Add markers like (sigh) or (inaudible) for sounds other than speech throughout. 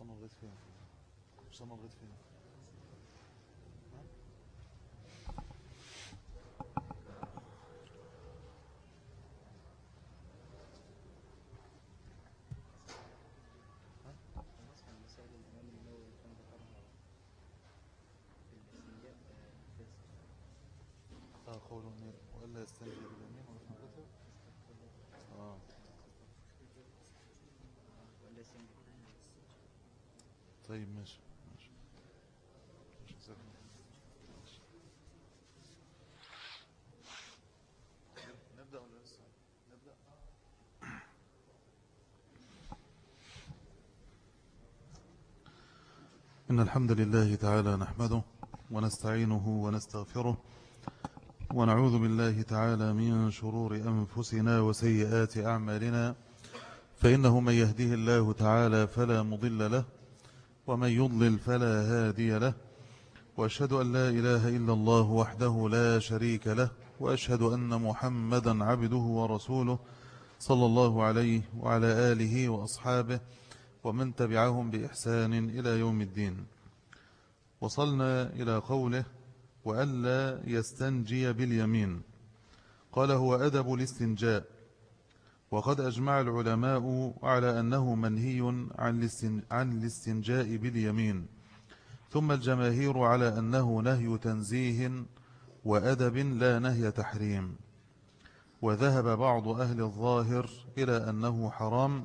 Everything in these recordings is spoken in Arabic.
وصلنا لغاية فين؟ وصلنا لغاية فين؟ خلاص عن مسائل الإمام النووي كان ذكرها في الإسلاميات آه، آه قول وإلا يستنجي باليمين ويحملته آه ولا يسمي طيب ماشي. نبدأ ولا لسه إن الحمد لله تعالى نحمده ونستعينه ونستغفره ونعوذ بالله تعالى من شرور أنفسنا وسيئات أعمالنا فإنه من يهده الله تعالى فلا مضل له ومن يضلل فلا هادي له وأشهد أن لا إله إلا الله وحده لا شريك له وأشهد أن محمدا عبده ورسوله صلى الله عليه وعلى آله وأصحابه ومن تبعهم بإحسان إلى يوم الدين. وصلنا إلى قوله وألا يستنجي باليمين قال هو أدب الاستنجاء وقد أجمع العلماء على أنه منهي عن الاستن- عن الاستنجاء باليمين ثم الجماهير على أنه نهي تنزيه وأدب لا نهي تحريم. وذهب بعض أهل الظاهر إلى أنه حرام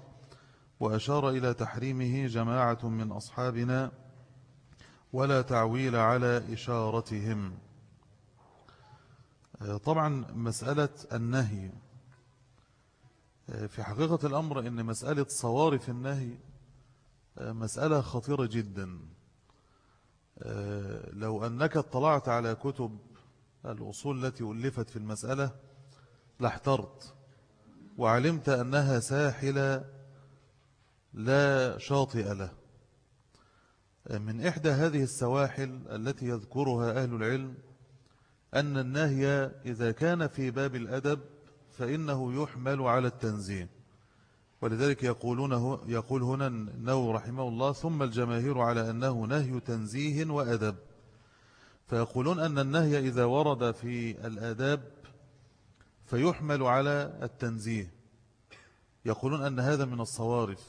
وأشار إلى تحريمه جماعة من أصحابنا ولا تعويل على إشارتهم. آه، طبعا مسألة النهي في حقيقة الأمر أن مسألة صوارف النهي آه، مسألة خطيرة جدا. آه، لو أنك اطلعت على كتب الأصول التي ألفت في المسألة لاحترت وعلمت أنها ساحلة لا شاطئ له. من إحدى هذه السواحل التي يذكرها أهل العلم أن النهي إذا كان في باب الأدب فإنه يحمل على التنزيه ولذلك يقولون يقول هنا النووي رحمه الله ثم الجماهير على أنه نهي تنزيه وأدب. فيقولون أن النهي إذا ورد في الآداب فيحمل على التنزيه. يقولون أن هذا من الصوارف.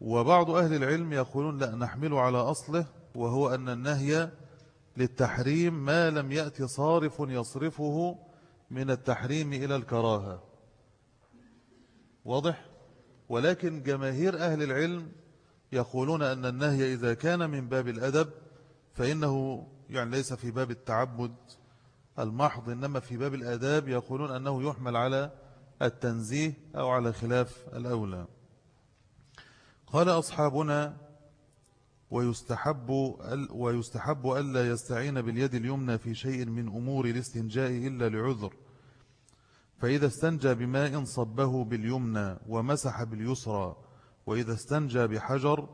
وبعض أهل العلم يقولون لا نحمل على أصله وهو أن النهي للتحريم ما لم يأتي صارف يصرفه من التحريم إلى الكراهة واضح؟ ولكن جماهير أهل العلم يقولون أن النهي إذا كان من باب الأدب فإنه يعني ليس في باب التعبد المحض إنما في باب الآداب يقولون أنه يحمل على التنزيه أو على خلاف الأولى قال أصحابنا ويستحب, ويستحب ألا يستعين باليد اليمنى في شيء من أمور الاستنجاء إلا لعذر. فإذا استنجى بماء صبه باليمنى ومسح باليسرى وإذا استنجى بحجر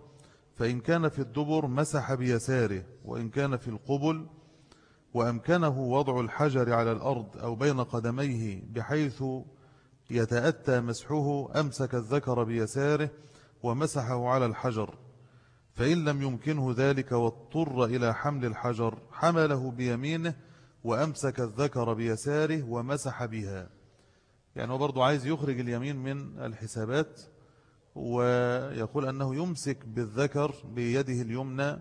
فإن كان في الدبر مسح بيساره وإن كان في القبل وأمكنه وضع الحجر على الأرض أو بين قدميه بحيث يتأتى مسحه أمسك الذكر بيساره ومسحه على الحجر. فإن لم يمكنه ذلك واضطر إلى حمل الحجر حمله بيمينه وأمسك الذكر بيساره ومسح بها. يعني هو برضو عايز يخرج اليمين من الحسابات ويقول أنه يمسك بالذكر بيده اليمنى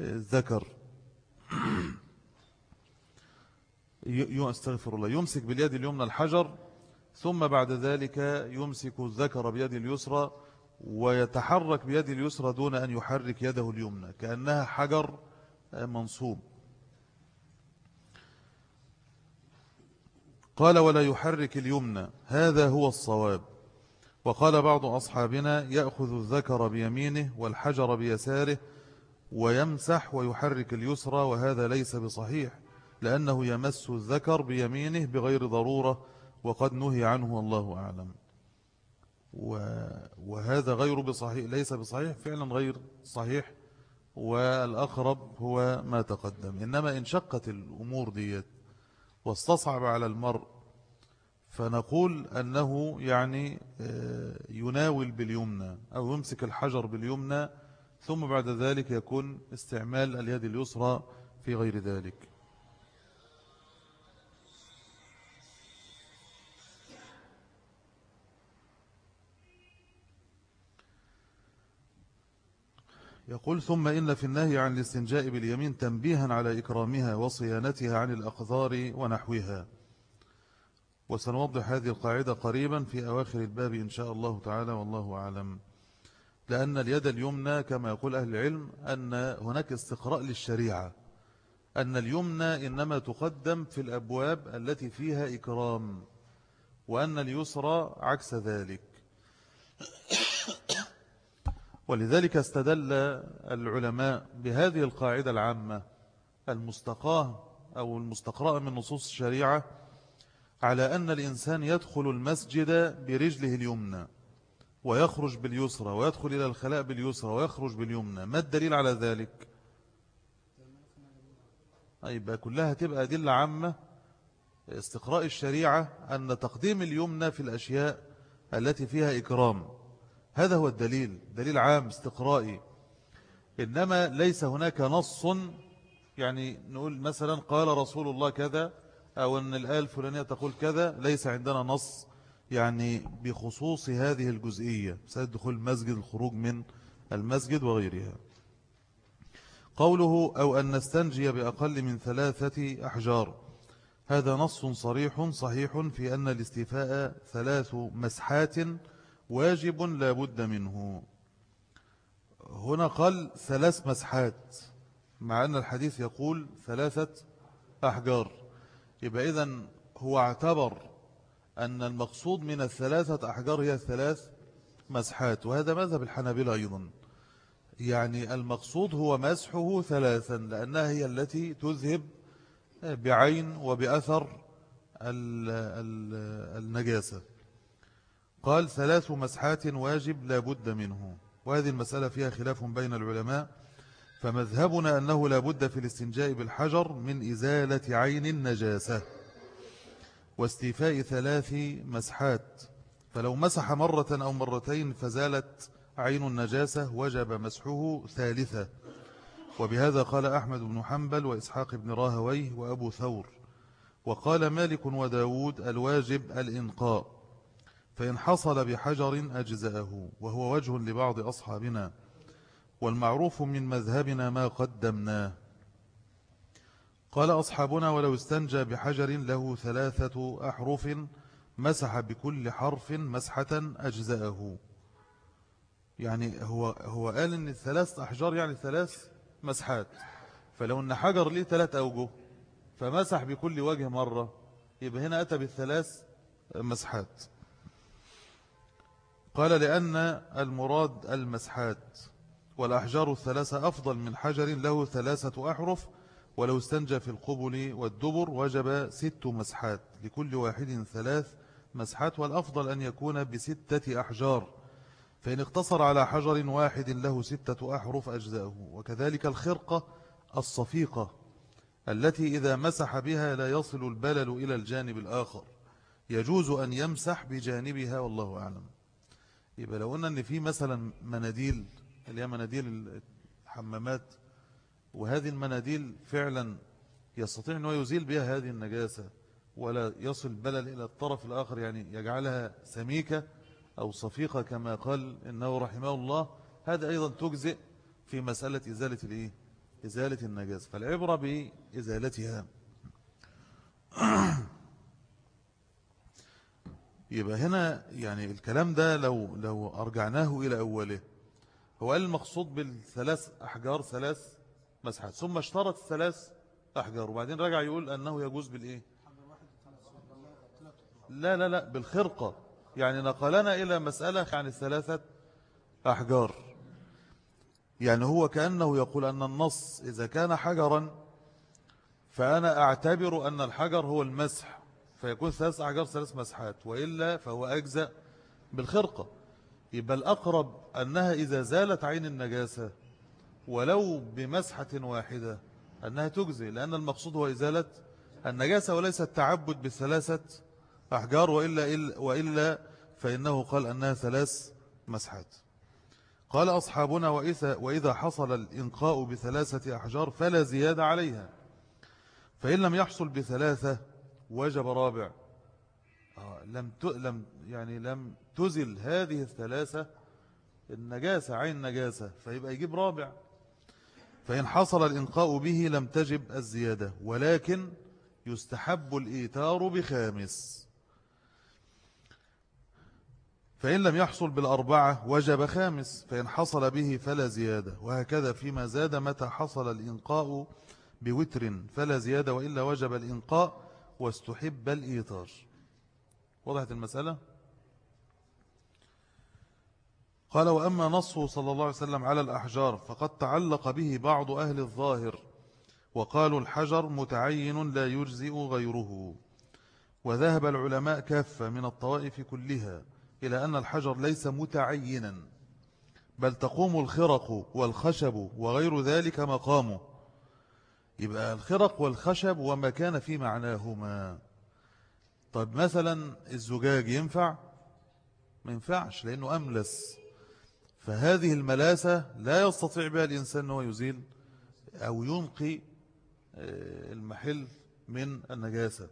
الذكر. استغفر الله. يمسك باليد اليمنى الحجر ثم بعد ذلك يمسك الذكر بيد اليسرى ويتحرك بيد اليسرى دون أن يحرك يده اليمنى كأنها حجر منصوب. قال ولا يحرك اليمنى هذا هو الصواب. وقال بعض أصحابنا يأخذ الذكر بيمينه والحجر بيساره ويمسح ويحرك اليسرى وهذا ليس بصحيح لأنه يمس الذكر بيمينه بغير ضرورة وقد نهي عنه والله أعلم. وهذا غير بصحيح ليس بصحيح فعلا غير صحيح والأقرب هو ما تقدم. إنما إن شقت الأمور ديت واستصعب على المرء فنقول أنه يعني يناول باليمنى أو يمسك الحجر باليمنى ثم بعد ذلك يكون استعمال اليد اليسرى في غير ذلك. يقول ثم إن في النهي عن الاستنجاء باليمين تنبيها على إكرامها وصيانتها عن الأقذار ونحوها. وسنوضح هذه القاعدة قريبا في أواخر الباب إن شاء الله تعالى والله أعلم. لأن اليد اليمنى كما يقول أهل العلم أن هناك استقراء للشريعة. أن اليمنى إنما تقدم في الأبواب التي فيها إكرام وأن اليسرى عكس ذلك. ولذلك استدل العلماء بهذه القاعدة العامة المستقاة أو المستقراء من نصوص الشريعة على أن الإنسان يدخل المسجد برجله اليمنى ويخرج باليسرى ويدخل إلى الخلاء باليسرى ويخرج باليمنى. ما الدليل على ذلك؟ يبقى كلها تبقى أدلة عامة استقراء الشريعة أن تقديم اليمنى في الأشياء التي فيها إكرام. هذا هو الدليل دليل عام استقرائي. إنما ليس هناك نص يعني نقول مثلا قال رسول الله كذا أو أن الآية الفلانية تقول كذا ليس عندنا نص يعني بخصوص هذه الجزئية سيد دخول المسجد الخروج من المسجد وغيرها. قوله أو أن نستنجي بأقل من ثلاثة أحجار. هذا نص صريح صحيح في أن الاستيفاء ثلاث مسحات واجب لا بد منه. هنا قال ثلاث مسحات مع أن الحديث يقول ثلاثة أحجار. يبقى إذن هو اعتبر أن المقصود من الثلاثة أحجار هي الثلاث مسحات وهذا مذهب الحنابلة أيضا. يعني المقصود هو مسحه ثلاثا لأنها هي التي تذهب بعين وبأثر النجاسة. قال ثلاث مسحات واجب لا بد منه. وهذه المسألة فيها خلاف بين العلماء. فمذهبنا أنه لا بد في الاستنجاء بالحجر من إزالة عين النجاسة واستيفاء ثلاث مسحات. فلو مسح مرة أو مرتين فزالت عين النجاسة وجب مسحه ثالثة. وبهذا قال أحمد بن حنبل وإسحاق بن راهويه وأبو ثور. وقال مالك وداود الواجب الإنقاء. فإن حصل بحجر أجزأه وهو وجه لبعض أصحابنا والمعروف من مذهبنا ما قدمناه. قال أصحابنا ولو استنجى بحجر له ثلاثة أحرف مسح بكل حرف مسحة أجزأه. يعني هو, هو قال أن الثلاث أحجار يعني ثلاث مسحات. فلو أن حجر ليه ثلاث أوجه فمسح بكل وجه مرة يبقى هنا أتى بالثلاث مسحات. قال لأن المراد المسحات والأحجار الثلاثة أفضل من حجر له ثلاثة أحرف ولو استنجى في القبل والدبر وجب ست مسحات. لكل واحد ثلاث مسحات والأفضل أن يكون بستة أحجار. فإن اقتصر على حجر واحد له ستة أحرف أجزاءه وكذلك الخرقة الصفيقة التي إذا مسح بها لا يصل البلل إلى الجانب الآخر. يجوز أن يمسح بجانبها والله أعلم. يبقى لو قلنا أن في مثلا مناديل اللي هي مناديل الحمامات وهذه المناديل فعلا يستطيع أنه يزيل بها هذه النجاسة ولا يصل بلل إلى الطرف الآخر يعني يجعلها سميكة أو صفيقة كما قال إنه رحمه الله هذا أيضا تجزئ في مسألة إزالة الإيه؟ إزالة النجاسة فالعبرة بإزالتها (clears throat) يبقى هنا يعني الكلام ده لو لو أرجعناه إلى أوله هو قال المقصود بالثلاث أحجار ثلاث مسحات ثم اشترط ثلاث أحجار وبعدين رجع يقول أنه يجوز بالإيه؟ لا لا لا بالخرقة. يعني نقلنا إلى مسألة عن الثلاثة أحجار. يعني هو كأنه يقول أن النص إذا كان حجرا فأنا أعتبر أن الحجر هو المسح. فيكون ثلاث أحجار ثلاث مسحات وإلا فهو أجزأ بالخرقة. يبقى الأقرب أنها إذا زالت عين النجاسة ولو بمسحة واحدة أنها تجزي لأن المقصود هو إزالة النجاسة وليس التعبد بالثلاثة أحجار وإلا, وإلا فإنه قال أنها ثلاث مسحات. قال أصحابنا وإذا, وإذا حصل الإنقاء بثلاثة أحجار فلا زيادة عليها فإن لم يحصل بثلاثة وجب رابع. آه، لم لم يعني لم تزل هذه الثلاثة النجاسة عين نجاسة فيبقى يجيب رابع. فإن حصل الإنقاء به لم تجب الزيادة ولكن يستحب الإيتار بخامس. فإن لم يحصل بالأربعة وجب خامس فإن حصل به فلا زيادة وهكذا فيما زاد متى حصل الإنقاء بوتر فلا زيادة وإلا وجب الإنقاء واستحب الإيتار وضحت المسألة؟ قال وأما نصه صلى الله عليه وسلم على الأحجار فقد تعلق به بعض أهل الظاهر وقالوا الحجر متعين لا يجزئ غيره. وذهب العلماء كافة من الطوائف كلها إلى أن الحجر ليس متعينا بل تقوم الخرق والخشب وغير ذلك مقامه. يبقى الخرق والخشب وما كان في معناهما. طيب مثلا الزجاج ينفع؟ ما ينفعش لأنه أملس. فهذه الملاسة لا يستطيع بها الإنسان أنه يزيل أو ينقي آه، المحل من النجاسة.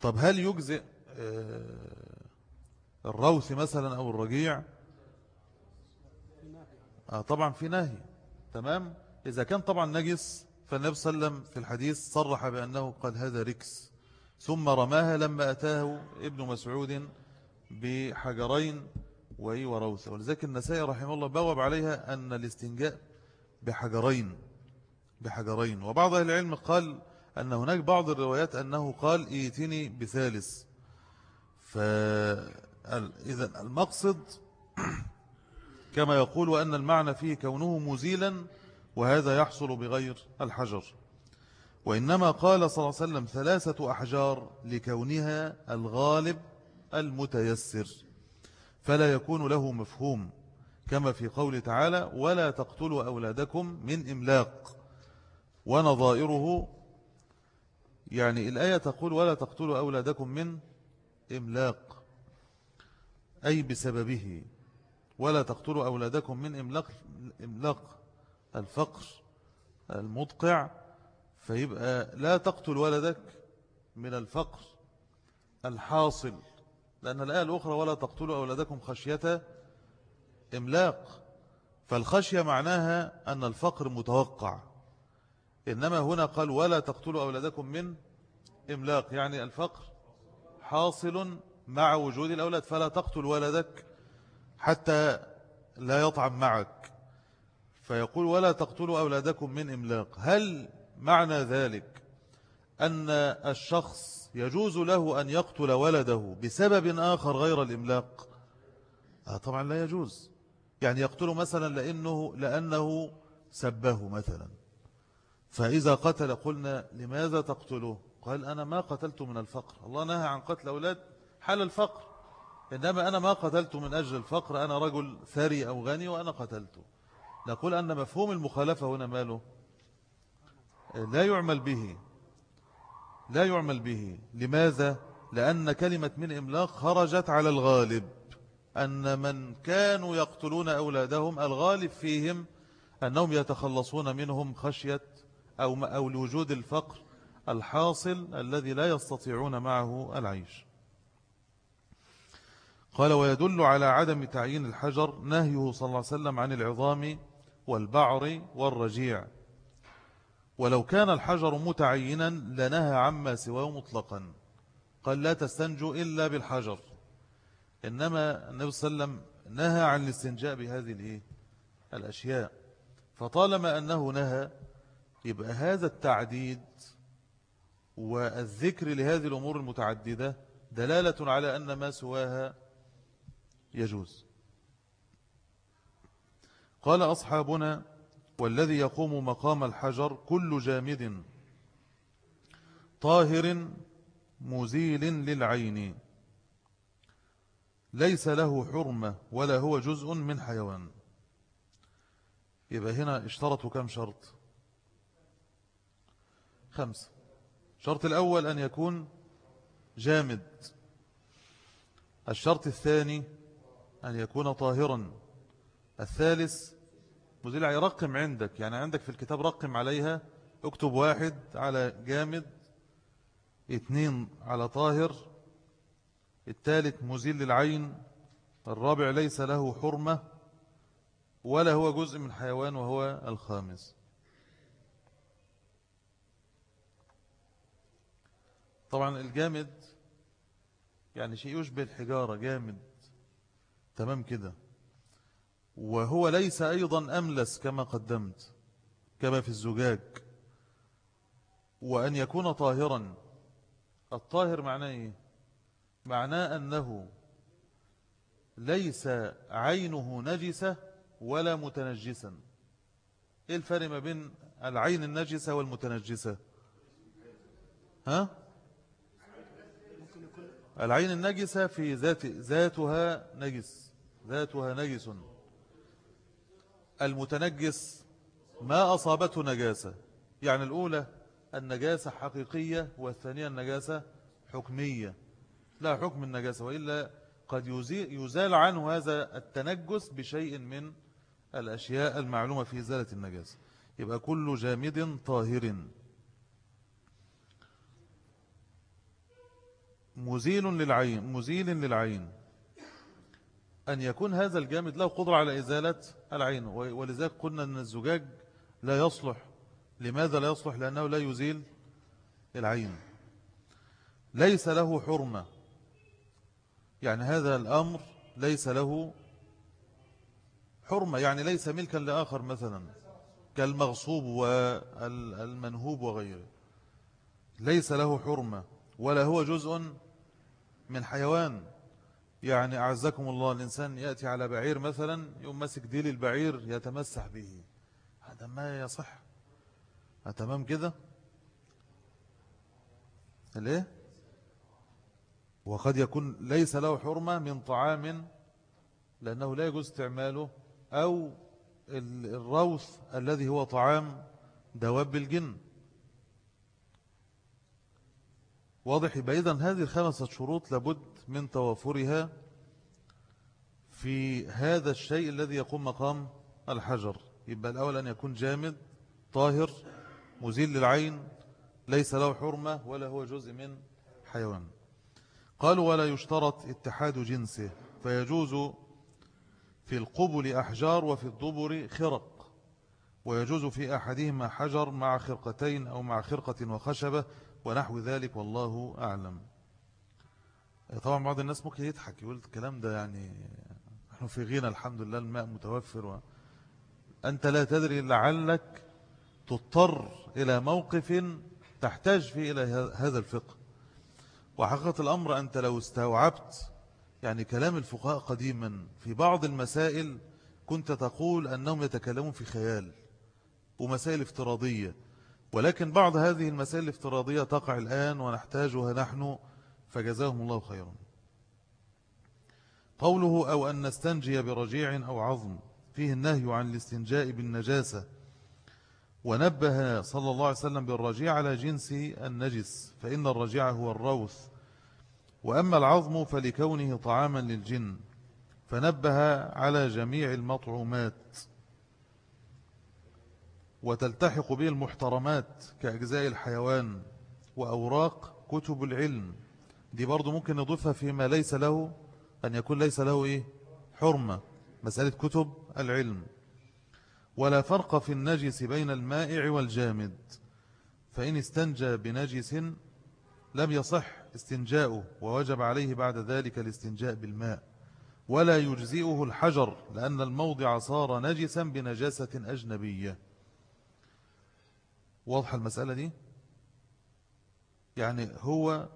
طب هل يجزئ آه، الروث مثلا أو الرجيع؟ آه طبعا في نهي. تمام؟ إذا كان طبعا نجس فالنبي صلى الله عليه وسلم في الحديث صرح بأنه قال هذا ركس. ثم رماها لما أتاه ابن مسعود بحجرين وروثة. ولذلك النسائي رحمه الله بواب عليها أن الاستنجاء بحجرين بحجرين. وبعض أهل العلم قال أن هناك بعض الروايات أنه قال ايتني بثالث. فإذا المقصد (clears throat) كما يقول وأن المعنى فيه كونه مزيلا وهذا يحصل بغير الحجر. وإنما قال صلى الله عليه وسلم ثلاثة أحجار لكونها الغالب المتيسر فلا يكون له مفهوم كما في قول تعالى ولا تقتلوا أولادكم من إملاق ونظائره يعني الآية تقول ولا تقتلوا أولادكم من إملاق أي بسببه ولا تقتلوا أولادكم من إملاق, إملاق الفقر المدقع فيبقى لا تقتل ولدك من الفقر الحاصل لأن الآية الأخرى ولا تقتلوا أولادكم خشية إملاق. فالخشية معناها أن الفقر متوقع. إنما هنا قال ولا تقتلوا أولادكم من إملاق يعني الفقر حاصل مع وجود الأولاد فلا تقتل ولدك حتى لا يطعم معك. فيقول ولا تقتلوا أولادكم من إملاق. هل معنى ذلك أن الشخص يجوز له أن يقتل ولده بسبب آخر غير الإملاق؟ آه طبعا لا يجوز. يعني يقتله مثلا لأنه, لأنه سبه مثلا. فإذا قتل قلنا لماذا تقتله قال أنا ما قتلت من الفقر. الله نهى عن قتل أولاد حال الفقر. إنما أنا ما قتلت من أجل الفقر أنا رجل ثري أو غني وأنا قتلته. نقول أن مفهوم المخالفة هنا ماله؟ لا يعمل به. لا يعمل به. لماذا؟ لأن كلمة من إملاق خرجت على الغالب. أن من كانوا يقتلون أولادهم الغالب فيهم أنهم يتخلصون منهم خشية أو, أو لوجود الفقر الحاصل الذي لا يستطيعون معه العيش. قال ويدل على عدم تعيين الحجر نهيه صلى الله عليه وسلم عن العظام والبعر والرجيع. ولو كان الحجر متعينا لنهى عما سواه مطلقا. قال لا تستنجوا إلا بالحجر. إنما النبي صلى الله عليه وسلم نهى عن الاستنجاء بهذه؟ الأشياء. فطالما أنه نهى يبقى هذا التعديد والذكر لهذه الأمور المتعددة دلالة على أن ما سواها يجوز. قال أصحابنا والذي يقوم مقام الحجر كل جامد طاهر مزيل للعين. ليس له حرمة ولا هو جزء من حيوان. يبقى هنا اشترطوا كم شرط؟ خمسة الشرط الأول أن يكون جامد. الشرط الثاني أن يكون طاهرا. الثالث مزيل يرقم عندك يعني عندك في الكتاب رقم عليها اكتب واحد على جامد اثنين على طاهر الثالث مزيل للعين الرابع ليس له حرمة ولا هو جزء من حيوان وهو الخامس. طبعا الجامد يعني شيء يشبه الحجارة جامد تمام كده. وهو ليس أيضا أملس كما قدمت كما في الزجاج. وأن يكون طاهرا. الطاهر معناه إيه؟ معناه أنه ليس عينه نجسة ولا متنجسا. إيه الفرق ما بين العين النجسة والمتنجسة؟ ها؟ العين النجسة في ذات ذاتها نجس ذاتها نجس. المتنجس ما أصابته نجاسة. يعني الأولى النجاسة حقيقية والثانية النجاسة حكمية. لا حكم النجاسة وإلا قد يزال عنه هذا التنجس بشيء من الأشياء المعلومة في إزالة النجاسة. يبقى كل جامد طاهر. مزيل للعين مزيل للعين. أن يكون هذا الجامد له قدرة على إزالة العين ولذلك قلنا أن الزجاج لا يصلح. لماذا لا يصلح؟ لأنه لا يزيل العين. ليس له حرمة. يعني هذا الأمر ليس له حرمة. يعني ليس ملكا لآخر مثلا كالمغصوب والمنهوب وغيره. ليس له حرمة ولا هو جزء من حيوان. يعني أعزكم الله الإنسان يأتي على بعير مثلا يوم مسك ديل البعير يتمسح به. هذا ما يصح. تمام كده؟ ليه؟ وقد يكون ليس له حرمة من طعام لأنه لا يجوز استعماله أو الروث الذي هو طعام دواب الجن. واضح؟ يبقى إذن هذه الخمسة شروط لابد من توافرها في هذا الشيء الذي يقوم مقام الحجر. يبقى الأول أن يكون جامد طاهر مزيل للعين ليس له حرمة ولا هو جزء من حيوان. قالوا ولا يشترط اتحاد جنسه فيجوز في القبل أحجار وفي الضبر خرق ويجوز في أحدهما حجر مع خرقتين أو مع خرقة وخشبة ونحو ذلك والله أعلم. طبعا بعض الناس ممكن يضحك يقول الكلام ده يعني نحن في غنى الحمد لله الماء متوفر و... أنت لا تدري لعلك تضطر إلى موقف تحتاج فيه إلى هذا الفقه. وحقيقة الأمر أنت لو استوعبت يعني كلام الفقهاء قديما في بعض المسائل كنت تقول أنهم يتكلمون في خيال ومسائل افتراضية. ولكن بعض هذه المسائل الافتراضية تقع الآن ونحتاجها نحن فجزاهم الله خيرا. قوله أو أن نستنجي برجيع أو عظم فيه النهي عن الاستنجاء بالنجاسة. ونبه صلى الله عليه وسلم بالرجيع على جنس النجس فإن الرجيع هو الروث. وأما العظم فلكونه طعاما للجن فنبه على جميع المطعومات. وتلتحق به المحترمات كأجزاء الحيوان وأوراق كتب العلم. دي برضو ممكن نضيفها فيما ليس له أن يكون ليس له إيه؟ حرمة مسألة كتب العلم. ولا فرق في النجس بين المائع والجامد. فإن استنجى بنجس لم يصح استنجاؤه ووجب عليه بعد ذلك الاستنجاء بالماء. ولا يجزئه الحجر لأن الموضع صار نجسا بنجاسة أجنبية. واضح المسألة دي؟ يعني هو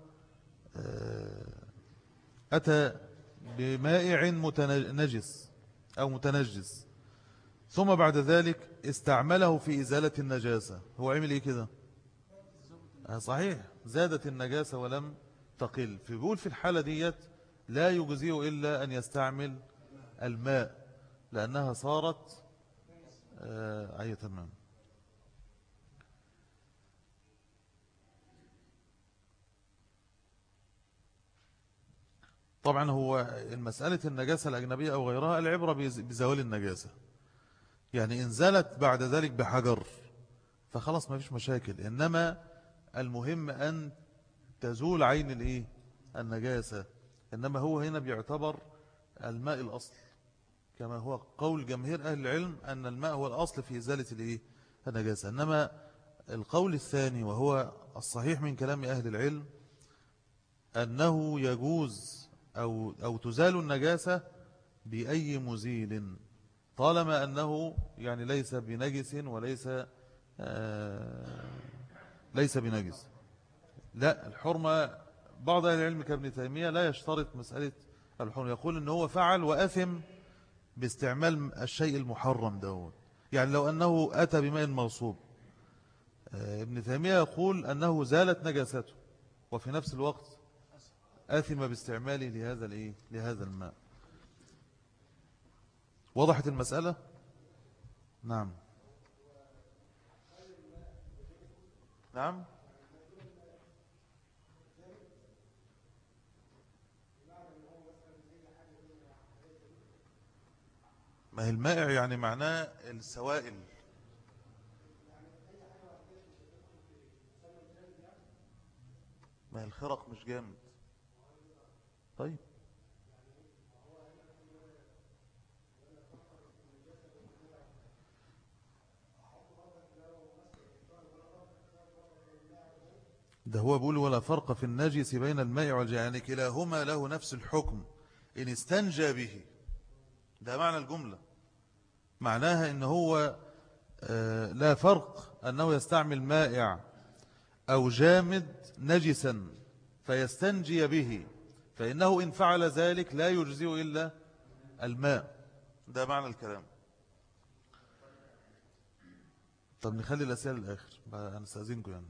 أتى بمائع متنجس أو متنجس ثم بعد ذلك استعمله في إزالة النجاسة. هو عمل إيه كده؟ آه، صحيح. زادت النجاسة ولم تقل. فبيقول في الحالة ديت لا يجزيه إلا أن يستعمل الماء لأنها صارت آه أي تمام. طبعا هو المسألة النجاسة الأجنبية أو غيرها العبرة بز- بزوال النجاسة يعني إن زالت بعد ذلك بحجر فخلاص ما فيش مشاكل إنما المهم أن تزول عين الإيه؟ النجاسة إنما هو هنا بيعتبر الماء الأصل كما هو قول جماهير أهل العلم أن الماء هو الأصل في إزالة الإيه؟ النجاسة إنما القول الثاني وهو الصحيح من كلام أهل العلم أنه يجوز أو, أو تزال النجاسة بأي مزيل طالما أنه يعني ليس بنجس وليس آه ليس بنجس. لا الحرمة بعض أهل العلم كابن تيمية لا يشترط مسألة الحرمة يقول أنه هو فعل وأثم باستعمال الشيء المحرم دون يعني لو أنه أتى بماء مغصوب آه، ابن تيمية يقول أنه زالت نجاسته وفي نفس الوقت آثم باستعماله لهذا الإيه؟ لهذا الماء. وضحت المسألة؟ نعم. نعم. ما هي المائع يعني معناه السوائل. ما هي الخرق مش جامد. طيب. ده هو بيقول ولا فرق في النجس بين الماء والجاء يعني كلاهما له نفس الحكم إن استنجى به. ده معنى الجملة. معناها إن هو آه، لا فرق أنه يستعمل مائع أو جامد نجسا فيستنجي به. فإنه إن فعل ذلك لا يجزئ إلا الماء. ده معنى الكلام. طب نخلي الأسئلة للآخر أنا استأذنكم يعني.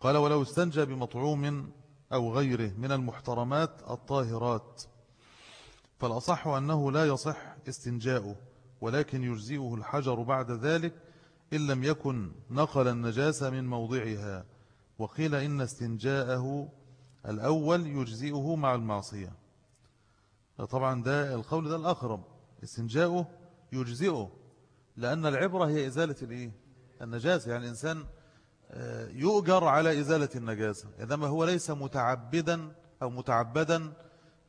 قال ولو استنجى بمطعوم أو غيره من المحترمات الطاهرات فالأصح أنه لا يصح استنجاؤه ولكن يجزئه الحجر بعد ذلك إن لم يكن نقل النجاسة من موضعها. وقيل إن استنجاءه الأول يجزئه مع المعصية. طبعا ده القول ده الأقرب. استنجاؤه يجزئه لأن العبرة هي إزالة الإيه؟ النجاسة. يعني الإنسان آه، يؤجر على إزالة النجاسة إنما هو ليس متعبدا أو متعبدا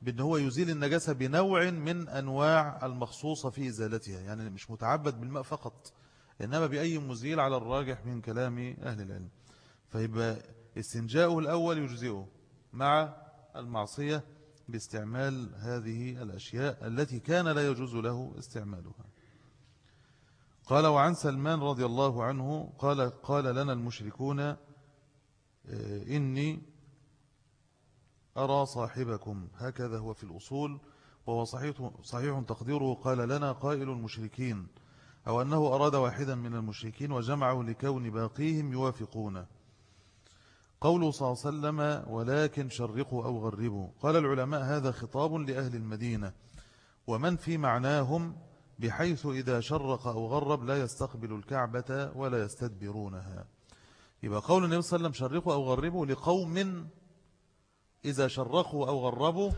بأن هو يزيل النجاسة بنوع من أنواع المخصوصة في إزالتها. يعني مش متعبد بالماء فقط إنما بأي مزيل على الراجح من كلام أهل العلم. فيبقى استنجاؤه الأول يجزئه مع المعصية باستعمال هذه الأشياء التي كان لا يجوز له استعمالها. قال وعن سلمان رضي الله عنه قال قال لنا المشركون آه، إني أرى صاحبكم. هكذا هو في الأصول وهو صحيح, صحيح تقديره. قال لنا قائل المشركين أو أنه أراد واحدا من المشركين وجمعه لكون باقيهم يوافقونه. قوله صلى الله عليه وسلم ولكن شرقوا أو غربوا. قال العلماء هذا خطاب لأهل المدينة ومن في معناهم بحيث إذا شرق أو غرب لا يستقبل الكعبة ولا يستدبرونها. يبقى قول النبي صلى الله عليه وسلم شرقوا أو غربوا لقوم إذا شرقوا أو غربوا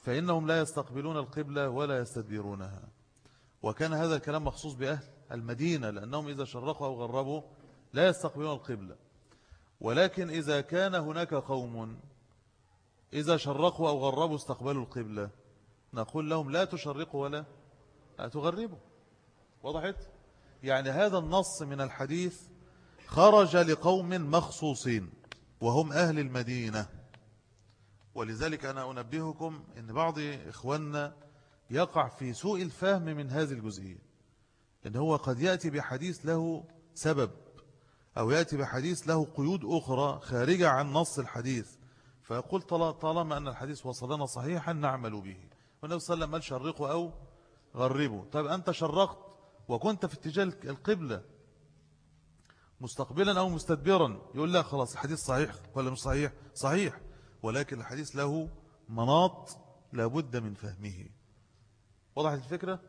فإنهم لا يستقبلون القبلة ولا يستدبرونها. وكان هذا الكلام مخصوص بأهل المدينة لأنهم إذا شرقوا أو غربوا لا يستقبلون القبلة. ولكن إذا كان هناك قوم إذا شرقوا أو غربوا استقبلوا القبلة نقول لهم لا تشرقوا ولا تغربوا. وضحت؟ يعني هذا النص من الحديث خرج لقوم مخصوصين وهم أهل المدينة. ولذلك أنا أنبهكم أن بعض إخواننا يقع في سوء الفهم من هذه الجزئية أن هو قد يأتي بحديث له سبب. أو يأتي بحديث له قيود أخرى خارجة عن نص الحديث فيقول طالما أن الحديث وصلنا صحيحا نعمل به. والنبي صلى الله عليه وسلم قال شرقوا أو غربوا. طيب أنت شرقت وكنت في اتجاه القبلة مستقبلا أو مستدبرا؟ يقول لا خلاص الحديث صحيح ولا مش صحيح؟ صحيح. ولكن الحديث له مناط لابد من فهمه. وضحت الفكرة؟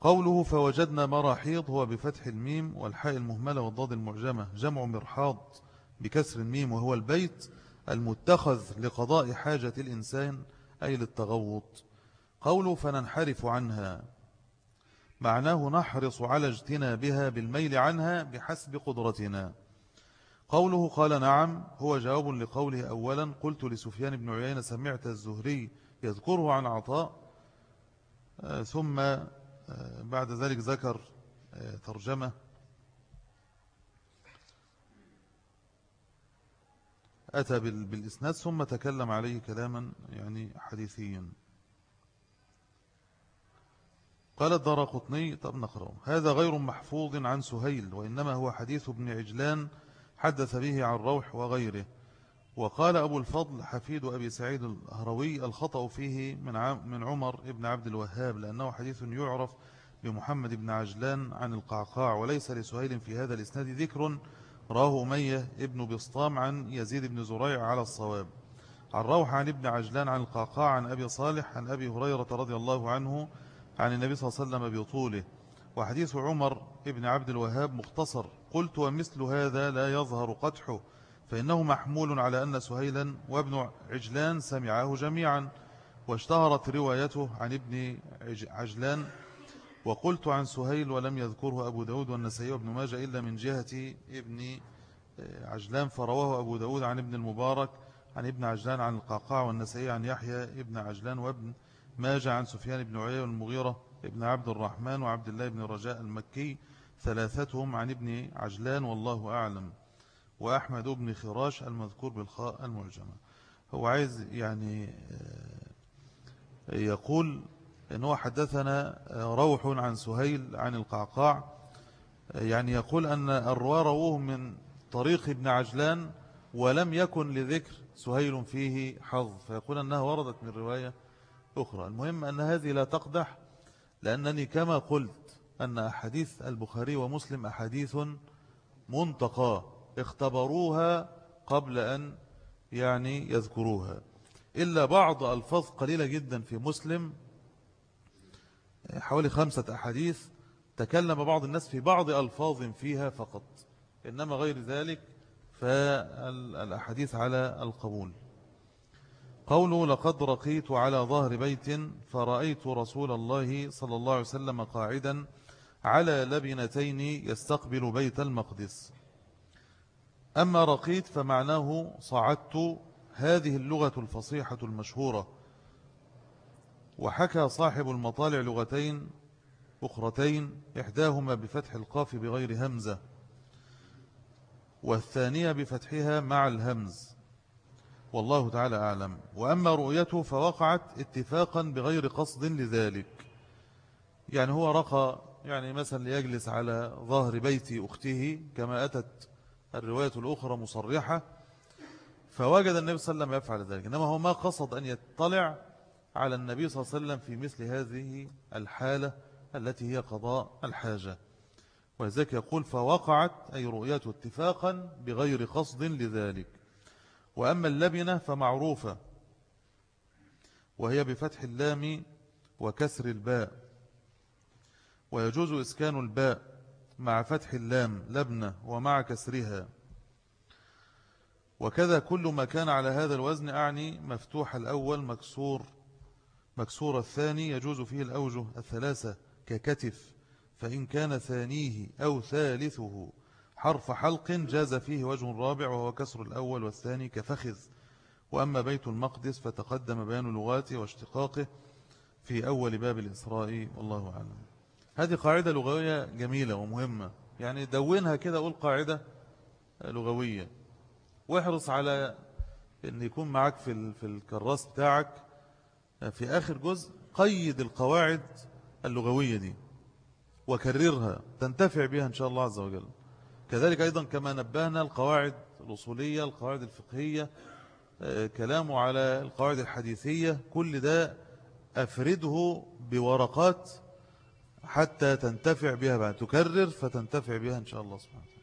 قوله فوجدنا مراحيض هو بفتح الميم والحاء المهملة والضاد المعجمة جمع مرحاض بكسر الميم وهو البيت المتخذ لقضاء حاجة الإنسان أي للتغوط. قوله فننحرف عنها. معناه نحرص على اجتنابها بالميل عنها بحسب قدرتنا. قوله قال نعم هو جواب لقوله أولا قلت لسفيان بن عيينة سمعت الزهري يذكره عن عطاء آه، ثم بعد ذلك ذكر آه، ترجمة. أتى بالإسناد ثم تكلم عليه كلاما يعني حديثيا. قال الدار قطني طب نقرأ هذا غير محفوظ عن سهيل وإنما هو حديث ابن عجلان حدث به عن روح وغيره. وقال أبو الفضل حفيد أبي سعيد الهروي الخطأ فيه من من عمر ابن عبد الوهاب لأنه حديث يعرف بمحمد بن عجلان عن القعقاع وليس لسهيل في هذا الإسناد ذكر راه أمية ابن بسطام عن يزيد بن زريع على الصواب. عن روح عن ابن عجلان عن القعقاع عن أبي صالح عن أبي هريرة رضي الله عنه عن النبي صلى الله عليه وسلم بطوله. وحديث عمر ابن عبد الوهاب مختصر قلت ومثل هذا لا يظهر قدحه. فإنه محمول على أن سهيلا وابن عجلان سمعاه جميعا واشتهرت روايته عن ابن عجلان وقلت عن سهيل ولم يذكره أبو داود والنسائي وابن ماجه إلا من جهة ابن عجلان فرواه أبو داود عن ابن المبارك عن ابن عجلان عن القعقاع والنسائي عن يحيى ابن عجلان وابن ماجه عن سفيان بن عيي والمغيرة ابن عبد الرحمن وعبد الله بن رجاء المكي ثلاثتهم عن ابن عجلان والله أعلم. وأحمد بن خراش المذكور بالخاء المعجمة. هو عايز يعني آه، يقول أنه حدثنا آه، روح عن سهيل عن القعقاع. آه، يعني يقول أن الروا رووه من طريق ابن عجلان ولم يكن لذكر سهيل فيه حظ. فيقول أنها وردت من رواية أخرى. المهم أن هذه لا تقدح لأنني كما قلت أن أحاديث البخاري ومسلم أحاديث منتقى اختبروها قبل أن يعني يذكروها. إلا بعض ألفاظ قليلة جدا في مسلم حوالي خمسة أحاديث تكلم بعض الناس في بعض ألفاظ فيها فقط. إنما غير ذلك فالأحاديث على القبول. قوله لقد رقيت على ظهر بيت فرأيت رسول الله صلى الله عليه وسلم قاعدا على لبنتين يستقبل بيت المقدس أما رقيت فمعناه صعدت. هذه اللغة الفصيحة المشهورة. وحكى صاحب المطالع لغتين أخرتين إحداهما بفتح القاف بغير همزة والثانية بفتحها مع الهمز. والله تعالى أعلم. وأما رؤيته فوقعت اتفاقا بغير قصد لذلك. يعني هو رقى يعني مثلا ليجلس على ظهر بيت أخته كما أتت الرواية الأخرى مصرحة فوجد النبي صلى الله عليه وسلم يفعل ذلك. إنما هو ما قصد أن يطلع على النبي صلى الله عليه وسلم في مثل هذه الحالة التي هي قضاء الحاجة. ولذلك يقول فوقعت أي رؤيته اتفاقا بغير قصد لذلك. وأما اللبنة فمعروفة وهي بفتح اللام وكسر الباء ويجوز إسكان الباء مع فتح اللام لبنة ومع كسرها. وكذا كل ما كان على هذا الوزن أعني مفتوح الأول مكسور مكسور الثاني يجوز فيه الأوجه الثلاثة ككتف فإن كان ثانية أو ثالثه حرف حلق جاز فيه وجه رابع وهو كسر الأول والثاني كفخذ. وأما بيت المقدس فتقدم بيان لغاته واشتقاقه في أول باب الإسراء والله أعلم. هذه قاعدة لغوية جميلة ومهمة. يعني دونها كده قول قاعدة لغوية. واحرص على أن يكون معك في في الكراس بتاعك في آخر جزء قيد القواعد اللغوية دي وكررها تنتفع بها إن شاء الله عز وجل. كذلك أيضا كما نبهنا القواعد الأصولية القواعد الفقهية آه، كلامه على القواعد الحديثية كل ده أفرده بورقات حتى تنتفع بها بعد تكرر فتنتفع بها إن شاء الله سبحانه وتعالى.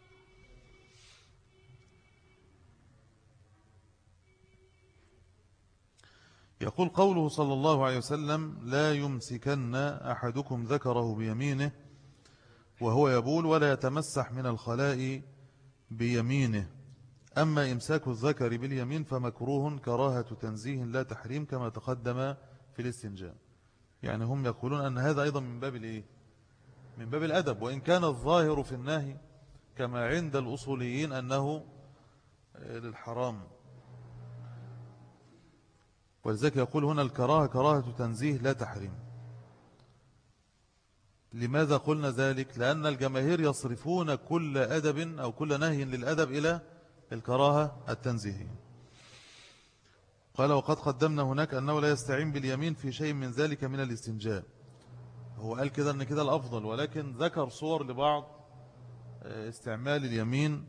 يقول قوله صلى الله عليه وسلم لا يمسكن أحدكم ذكره بيمينه وهو يبول ولا يتمسح من الخلاء بيمينه. أما إمساك الذكر باليمين فمكروه كراهة تنزيه لا تحريم كما تقدم في الاستنجاء. يعني هم يقولون أن هذا أيضا من باب الإيه؟ من باب الأدب. وإن كان الظاهر في النهي كما عند الأصوليين أنه للحرام. ولذلك يقول هنا الكراهة كراهة تنزيه لا تحريم. لماذا قلنا ذلك؟ لأن الجماهير يصرفون كل أدب أو كل نهي للأدب إلى الكراهة التنزيهية. قال وقد قدمنا هناك أنه لا يستعين باليمين في شيء من ذلك من الاستنجاء. هو قال كده أن كده الأفضل ولكن ذكر صور لبعض آه، استعمال اليمين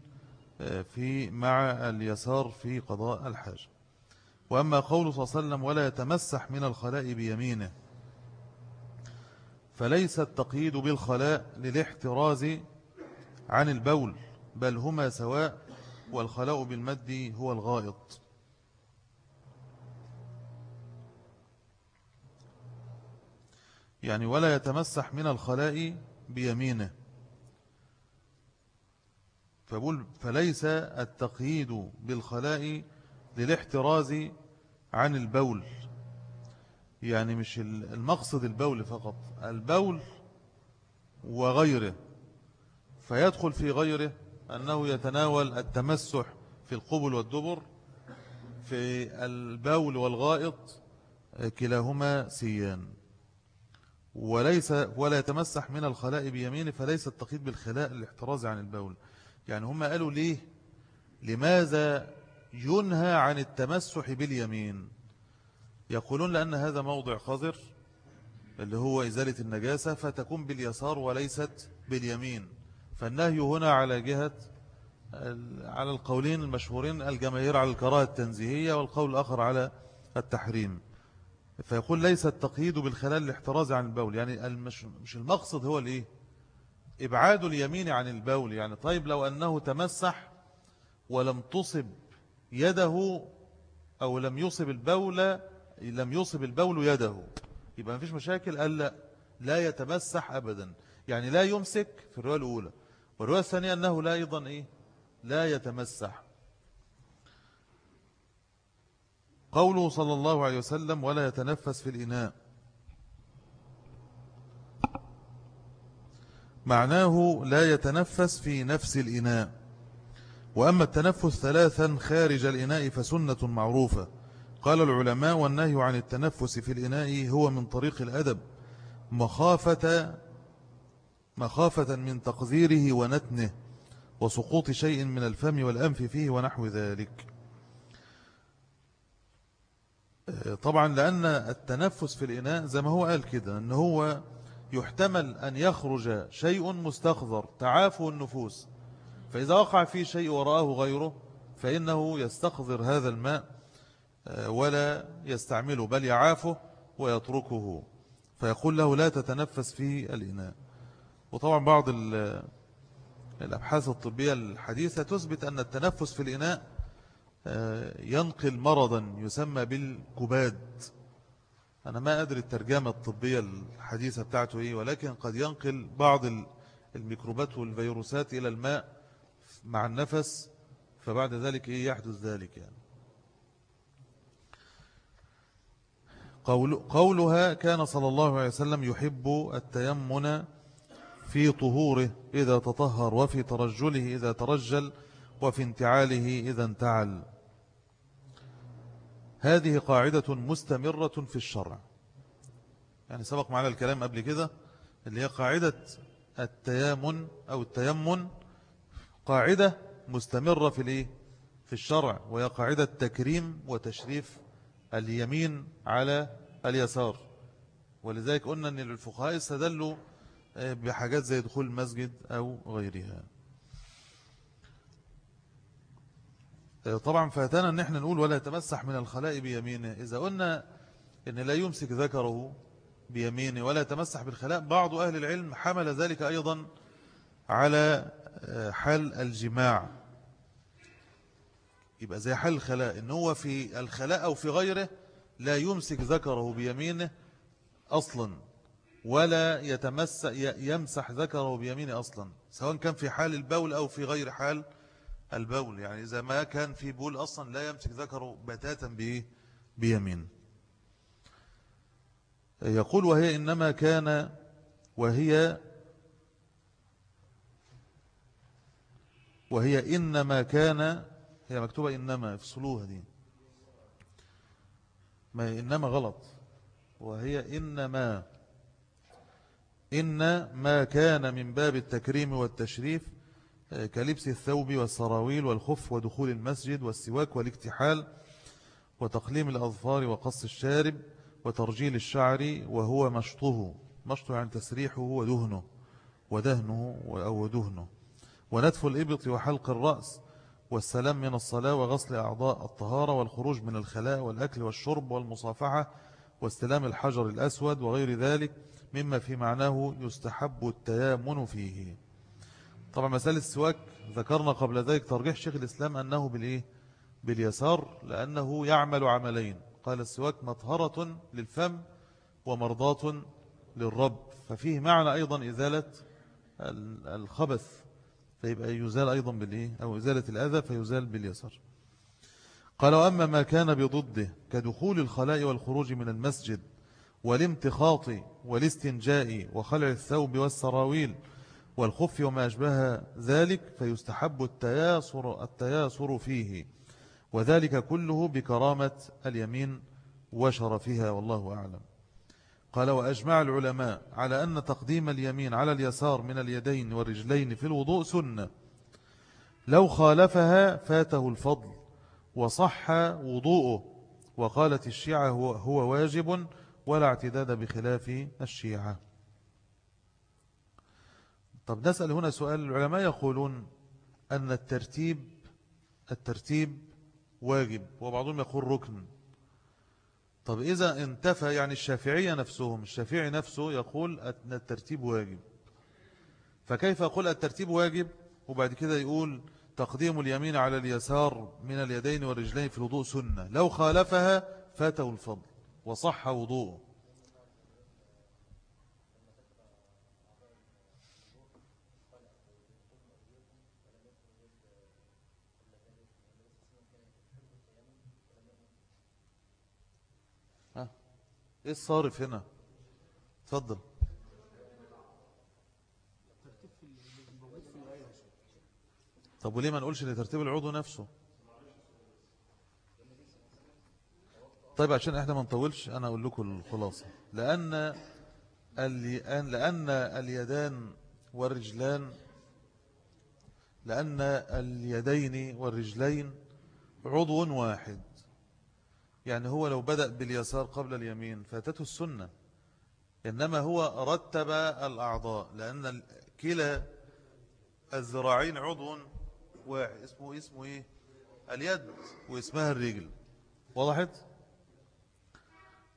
آه، في مع اليسار في قضاء الحاجة. وأما قوله صلى الله عليه وسلم ولا يتمسح من الخلاء بيمينه فليس التقييد بالخلاء للاحتراز عن البول بل هما سواء والخلاء بالمد هو الغائط. يعني ولا يتمسح من الخلاء بيمينه. فبقول فليس التقييد بالخلاء للاحتراز عن البول. يعني مش المقصد البول فقط البول وغيره. فيدخل في غيره أنه يتناول التمسح في القبل والدبر في البول والغائط كلاهما سيان. وليس ولا يتمسح من الخلاء بيمينه فليس التقييد بالخلاء الاحتراز عن البول. يعني هم قالوا ليه؟ لماذا ينهى عن التمسح باليمين؟ يقولون لأن هذا موضع خضر اللي هو إزالة النجاسة فتكون باليسار وليست باليمين. فالنهي هنا على جهة على القولين المشهورين الجماهير على الكراهة التنزيهية والقول الآخر على التحريم. فيقول ليس التقييد بالخلال الاحتراز عن البول يعني مش المقصد هو الإيه؟ إبعاد اليمين عن البول يعني طيب لو أنه تمسح ولم تصب يده أو لم يصب البول لم يصب البول يده يبقى ما فيش مشاكل قال لا لا يتمسح أبدا يعني لا يمسك في الرواية الأولى والرواية الثانية أنه لا أيضا إيه؟ لا يتمسح. قوله صلى الله عليه وسلم ولا يتنفس في الإناء. معناه لا يتنفس في نفس الإناء. وأما التنفس ثلاثا خارج الإناء فسنة معروفة. قال العلماء والنهي عن التنفس في الإناء هو من طريق الأدب. مخافة مخافة من تقذيره ونتنه وسقوط شيء من الفم والأنف فيه ونحو ذلك. طبعا لأن التنفس في الإناء زي ما هو قال كده أنه هو يحتمل أن يخرج شيء مستخضر تعافه النفوس. فإذا وقع فيه شيء وراءه غيره فإنه يستخضر هذا الماء آه، ولا يستعمله بل يعافه ويتركه. فيقول له لا تتنفس في الإناء. وطبعا بعض الأبحاث الطبية الحديثة تثبت أن التنفس في الإناء ينقل مرضا يسمى بالكباد. أنا ما أدري الترجمة الطبية الحديثة بتاعته إيه ولكن قد ينقل بعض الميكروبات والفيروسات إلى الماء مع النفس فبعد ذلك إيه يحدث ذلك يعني. قول قولها كان صلى الله عليه وسلم يحب التيمن في طهوره إذا تطهر وفي ترجله إذا ترجل وفي انتعاله إذا انتعل. هذه قاعدة مستمرة في الشرع. يعني سبق معنا الكلام قبل كده اللي هي قاعدة التيامن أو التيمن قاعدة مستمرة في الإيه؟ في الشرع وهي قاعدة تكريم وتشريف اليمين على اليسار. ولذلك قلنا أن الفقهاء استدلوا آه، بحاجات زي دخول المسجد أو غيرها. طبعا فاتنا أن إحنا نقول ولا يتمسح من الخلاء بيمينه. إذا قلنا أن لا يمسك ذكره بيمينه ولا يتمسح بالخلاء بعض أهل العلم حمل ذلك أيضا على آه، حال الجماع. يبقى زي حال الخلاء إن هو في الخلاء أو في غيره لا يمسك ذكره بيمينه أصلا ولا يتمس يمسح ذكره بيمينه أصلا سواء كان في حال البول أو في غير حال البول يعني إذا ما كان في بول أصلا لا يمسك ذكره بتاتا بيمين. يقول وهي إنما كان وهي وهي إنما كان هي مكتوبة إنما افصلوها دي. ما إنما غلط. وهي إنما إن ما كان من باب التكريم والتشريف كلبس الثوب والسراويل والخف ودخول المسجد والسواك والاكتحال وتقليم الأظفار وقص الشارب وترجيل الشعر وهو مشطه. مشطه يعني تسريحه ودهنه ودهنه أو دهنه. ونتف الإبط وحلق الرأس والسلام من الصلاة وغسل أعضاء الطهارة والخروج من الخلاء والأكل والشرب والمصافحة واستلام الحجر الأسود وغير ذلك مما في معناه يستحب التيامن فيه. طبعا مسألة السواك ذكرنا قبل ذلك ترجيح شيخ الإسلام أنه بالإيه؟ باليسار لأنه يعمل عملين. قال السواك مطهرة للفم ومرضاة للرب. ففيه معنى أيضا إزالة الخبث. فيبقى يزال أيضا بالإيه؟ أو إزالة الأذى فيزال باليسار. قال وأما ما كان بضده كدخول الخلاء والخروج من المسجد والامتخاط والاستنجاء وخلع الثوب والسراويل والخف وما أشبه ذلك فيستحب التياسر, التياسر فيه. وذلك كله بكرامة اليمين وشرفها والله أعلم. قال وأجمع العلماء على أن تقديم اليمين على اليسار من اليدين والرجلين في الوضوء سنة. لو خالفها فاته الفضل وصح وضوءه. وقالت الشيعة هو, هو واجب ولا اعتداد بخلاف الشيعة. طب نسأل هنا سؤال العلماء يقولون أن الترتيب الترتيب واجب وبعضهم يقول ركن. طب إذا انتفى يعني الشافعية نفسهم الشافعي نفسه يقول أن الترتيب واجب. فكيف أقول الترتيب واجب؟ وبعد كده يقول تقديم اليمين على اليسار من اليدين والرجلين في الوضوء سنة. لو خالفها فاته الفضل وصح وضوءه. إيه الصارف هنا؟ تفضل طب وليه ما نقولش لترتيب العضو نفسه؟ طيب عشان إحنا ما نطولش أنا أقول لكم الخلاصة. لأن لأن اليدان والرجلان لأن اليدين والرجلين عضو واحد. يعني هو لو بدأ باليسار قبل اليمين فاتته السنة إنما هو رتب الأعضاء لأن كلا الذراعين عضو واحد اسمه اسمه إيه؟ اليد واسمها الرجل. وضحت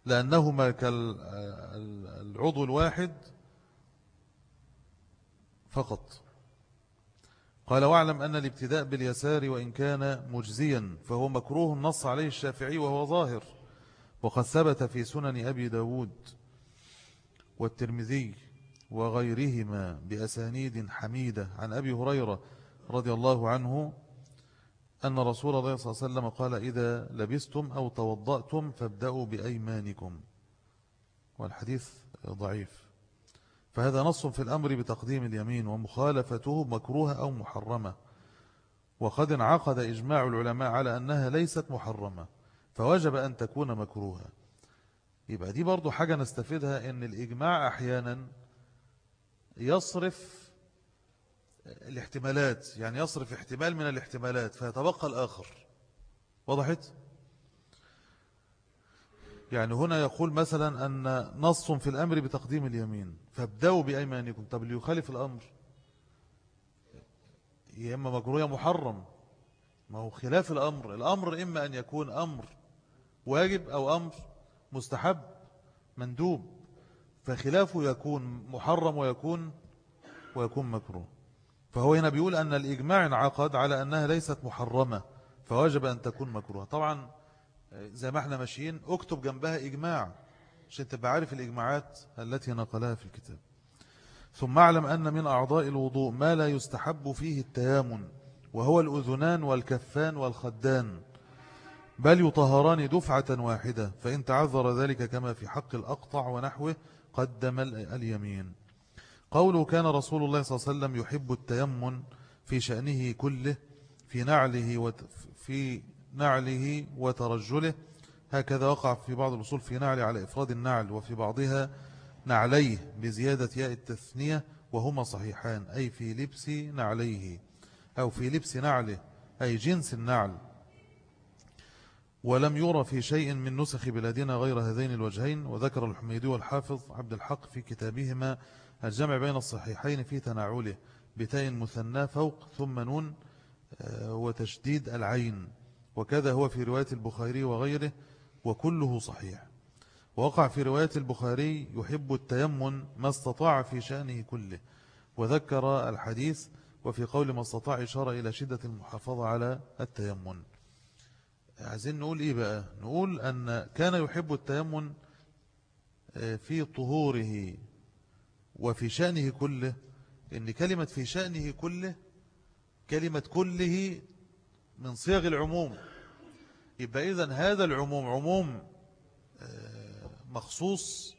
لأنهما كالعضو الواحد فقط. قال واعلم أن الابتداء باليسار وإن كان مجزيا فهو مكروه نص عليه الشافعي وهو ظاهر وقد ثبت في سنن أبي داود والترمذي وغيرهما بأسانيد حميدة عن أبي هريرة رضي الله عنه أن رسول الله صلى الله عليه وسلم قال إذا لبستم أو توضأتم فابدأوا بأيمانكم والحديث ضعيف. فهذا نص في الأمر بتقديم اليمين ومخالفته مكروهة أو محرمة. وقد انعقد إجماع العلماء على أنها ليست محرمة فوجب أن تكون مكروهة. يبقى دي برضو حاجة نستفيدها أن الإجماع أحيانا يصرف الاحتمالات يعني يصرف احتمال من الاحتمالات فيتبقى الآخر. وضحت؟ يعني هنا يقول مثلا أن نص في الأمر بتقديم اليمين. فابدأوا بأيمانكم. طب اللي يخالف الأمر؟ يا إما مجروية محرم. ما هو خلاف الأمر. الأمر إما أن يكون أمر واجب أو أمر مستحب مندوب. فخلافه يكون محرم ويكون ويكون مكروه فهو هنا بيقول أن الإجماع انعقد على أنها ليست محرمة فواجب أن تكون مكروه طبعا زي ما إحنا ماشيين اكتب جنبها إجماع عشان تبقى عارف الإجماعات التي نقلها في الكتاب. ثم اعلم أن من أعضاء الوضوء ما لا يستحب فيه التيامن وهو الأذنان والكفان والخدان. بل يطهران دفعة واحدة فإن تعذر ذلك كما في حق الأقطع ونحوه قدم اليمين. قوله كان رسول الله صلى الله عليه وسلم يحب التيمن في شأنه كله في نعله وت... نعله وترجله. هكذا وقع في بعض الأصول في نعل على إفراد النعل وفي بعضها نعليه بزيادة ياء التثنية وهما صحيحان أي في لبس نعليه أو في لبس نعله أي جنس النعل. ولم يرى في شيء من نسخ بلادنا غير هذين الوجهين وذكر الحميدي والحافظ عبد الحق في كتابهما الجمع بين الصحيحين في تناوله بتاء مثنى فوق ثم نون آه، وتشديد العين. وكذا هو في رواية البخاري وغيره وكله صحيح. ووقع في رواية البخاري يحب التيمن ما استطاع في شأنه كله. وذكر الحديث وفي قول ما استطاع إشارة إلى شدة المحافظة على التيمن عايزين نقول إيه بقى؟ نقول أن كان يحب التيمن آه، في طهوره وفي شأنه كله. إن كلمة في شأنه كله كلمة كله من صيغ العموم. يبقى إذن هذا العموم عموم آه، مخصوص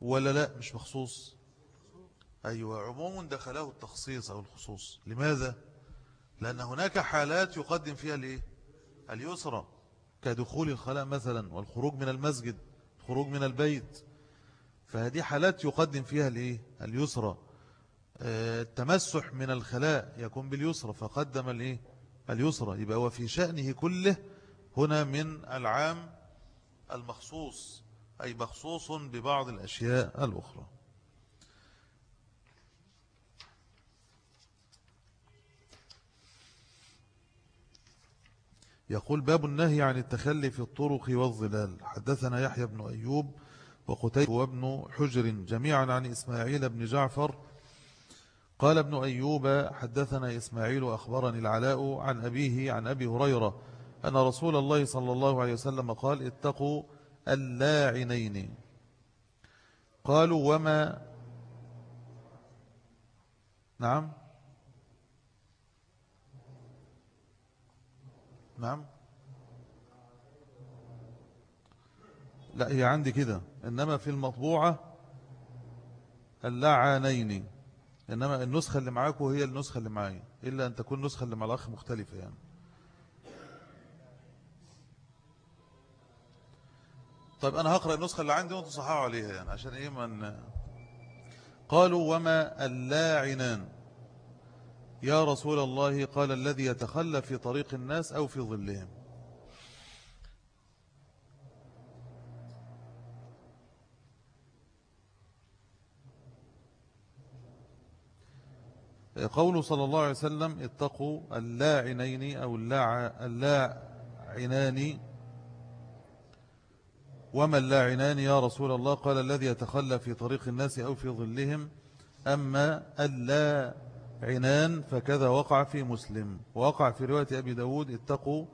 ولا لا؟ مش مخصوص. أيوة عموم دخله التخصيص أو الخصوص. لماذا؟ لأن هناك حالات يقدم فيها الإيه؟ اليسرى. كدخول الخلاء مثلا والخروج من المسجد الخروج من البيت. فهذه حالات يقدم فيها الإيه؟ اليسرى. التمسح من الخلاء يكون باليسرى فقدم الإيه؟ اليسرى. يبقى هو في شأنه كله هنا من العام المخصوص أي مخصوص ببعض الأشياء الأخرى. يقول باب النهي عن التخلي في الطرق والظلال. حدثنا يحيى بن أيوب وقتيب وابن حجر جميعا عن إسماعيل بن جعفر قال ابن أيوب حدثنا إسماعيل أخبرني العلاء عن أبيه عن أبي هريرة أن رسول الله صلى الله عليه وسلم قال اتقوا اللاعنين. قالوا وما نعم. نعم. لا هي عندي كده. إنما في المطبوعة اللعانين إنما النسخة اللي معاكم هي النسخة اللي معايا إلا أن تكون النسخة اللي مع الأخ مختلفة يعني. طيب أنا هقرأ النسخة اللي عندي وأنتم صحاوا عليها يعني عشان إيه من قالوا وما اللاعنان؟ يا رسول الله قال الذي يتخلى في طريق الناس أو في ظلهم. قوله صلى الله عليه وسلم اتقوا اللاعنين أو اللاعنان. وما اللاعنان يا رسول الله؟ قال الذي يتخلى في طريق الناس أو في ظلهم. أما اللاعنان فكذا وقع في مسلم. وقع في رواية أبي داود اتقوا.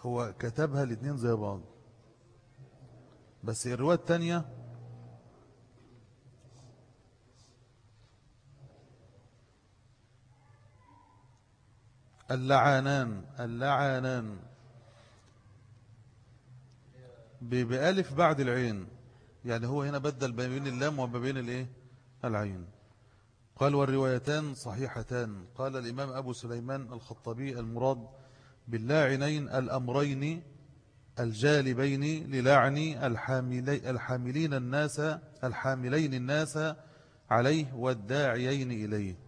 هو كتبها الاثنين زي بعض. بس الرواية الثانية اللعانان اللعانان بألف بعد العين. يعني هو هنا بدل بين اللام وما بين الإيه؟ العين. قال والروايتان صحيحتان. قال الإمام أبو سليمان الخطبي المراد باللاعنين الأمرين الجالبين للعن الحاملين الناس الحاملين الناس عليه والداعيين إليه.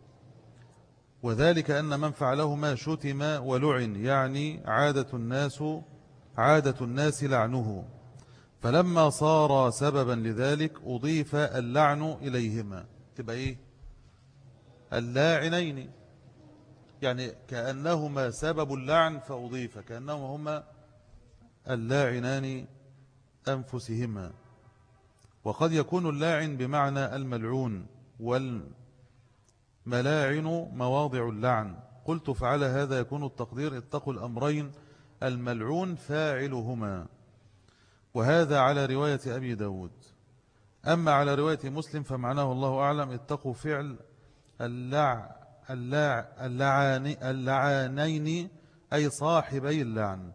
وذلك أن من فعلهما شتم ولعن يعني عادة الناس عادة الناس لعنه. فلما صار سببا لذلك أضيف اللعن إليهما. تبقى إيه؟ اللاعنين. يعني كأنهما سبب اللعن فأضيف كأنهما هما اللاعنان أنفسهما. وقد يكون اللاعن بمعنى الملعون والملاعن مواضع اللعن. قلت فعلى هذا يكون التقدير. اتقوا الأمرين. الملعون فاعلهما. وهذا على رواية أبي داود. أما على رواية مسلم فمعناه الله أعلم. اتقوا فعل اللع اللع اللعاني اللعانين أي صاحبي اللعن.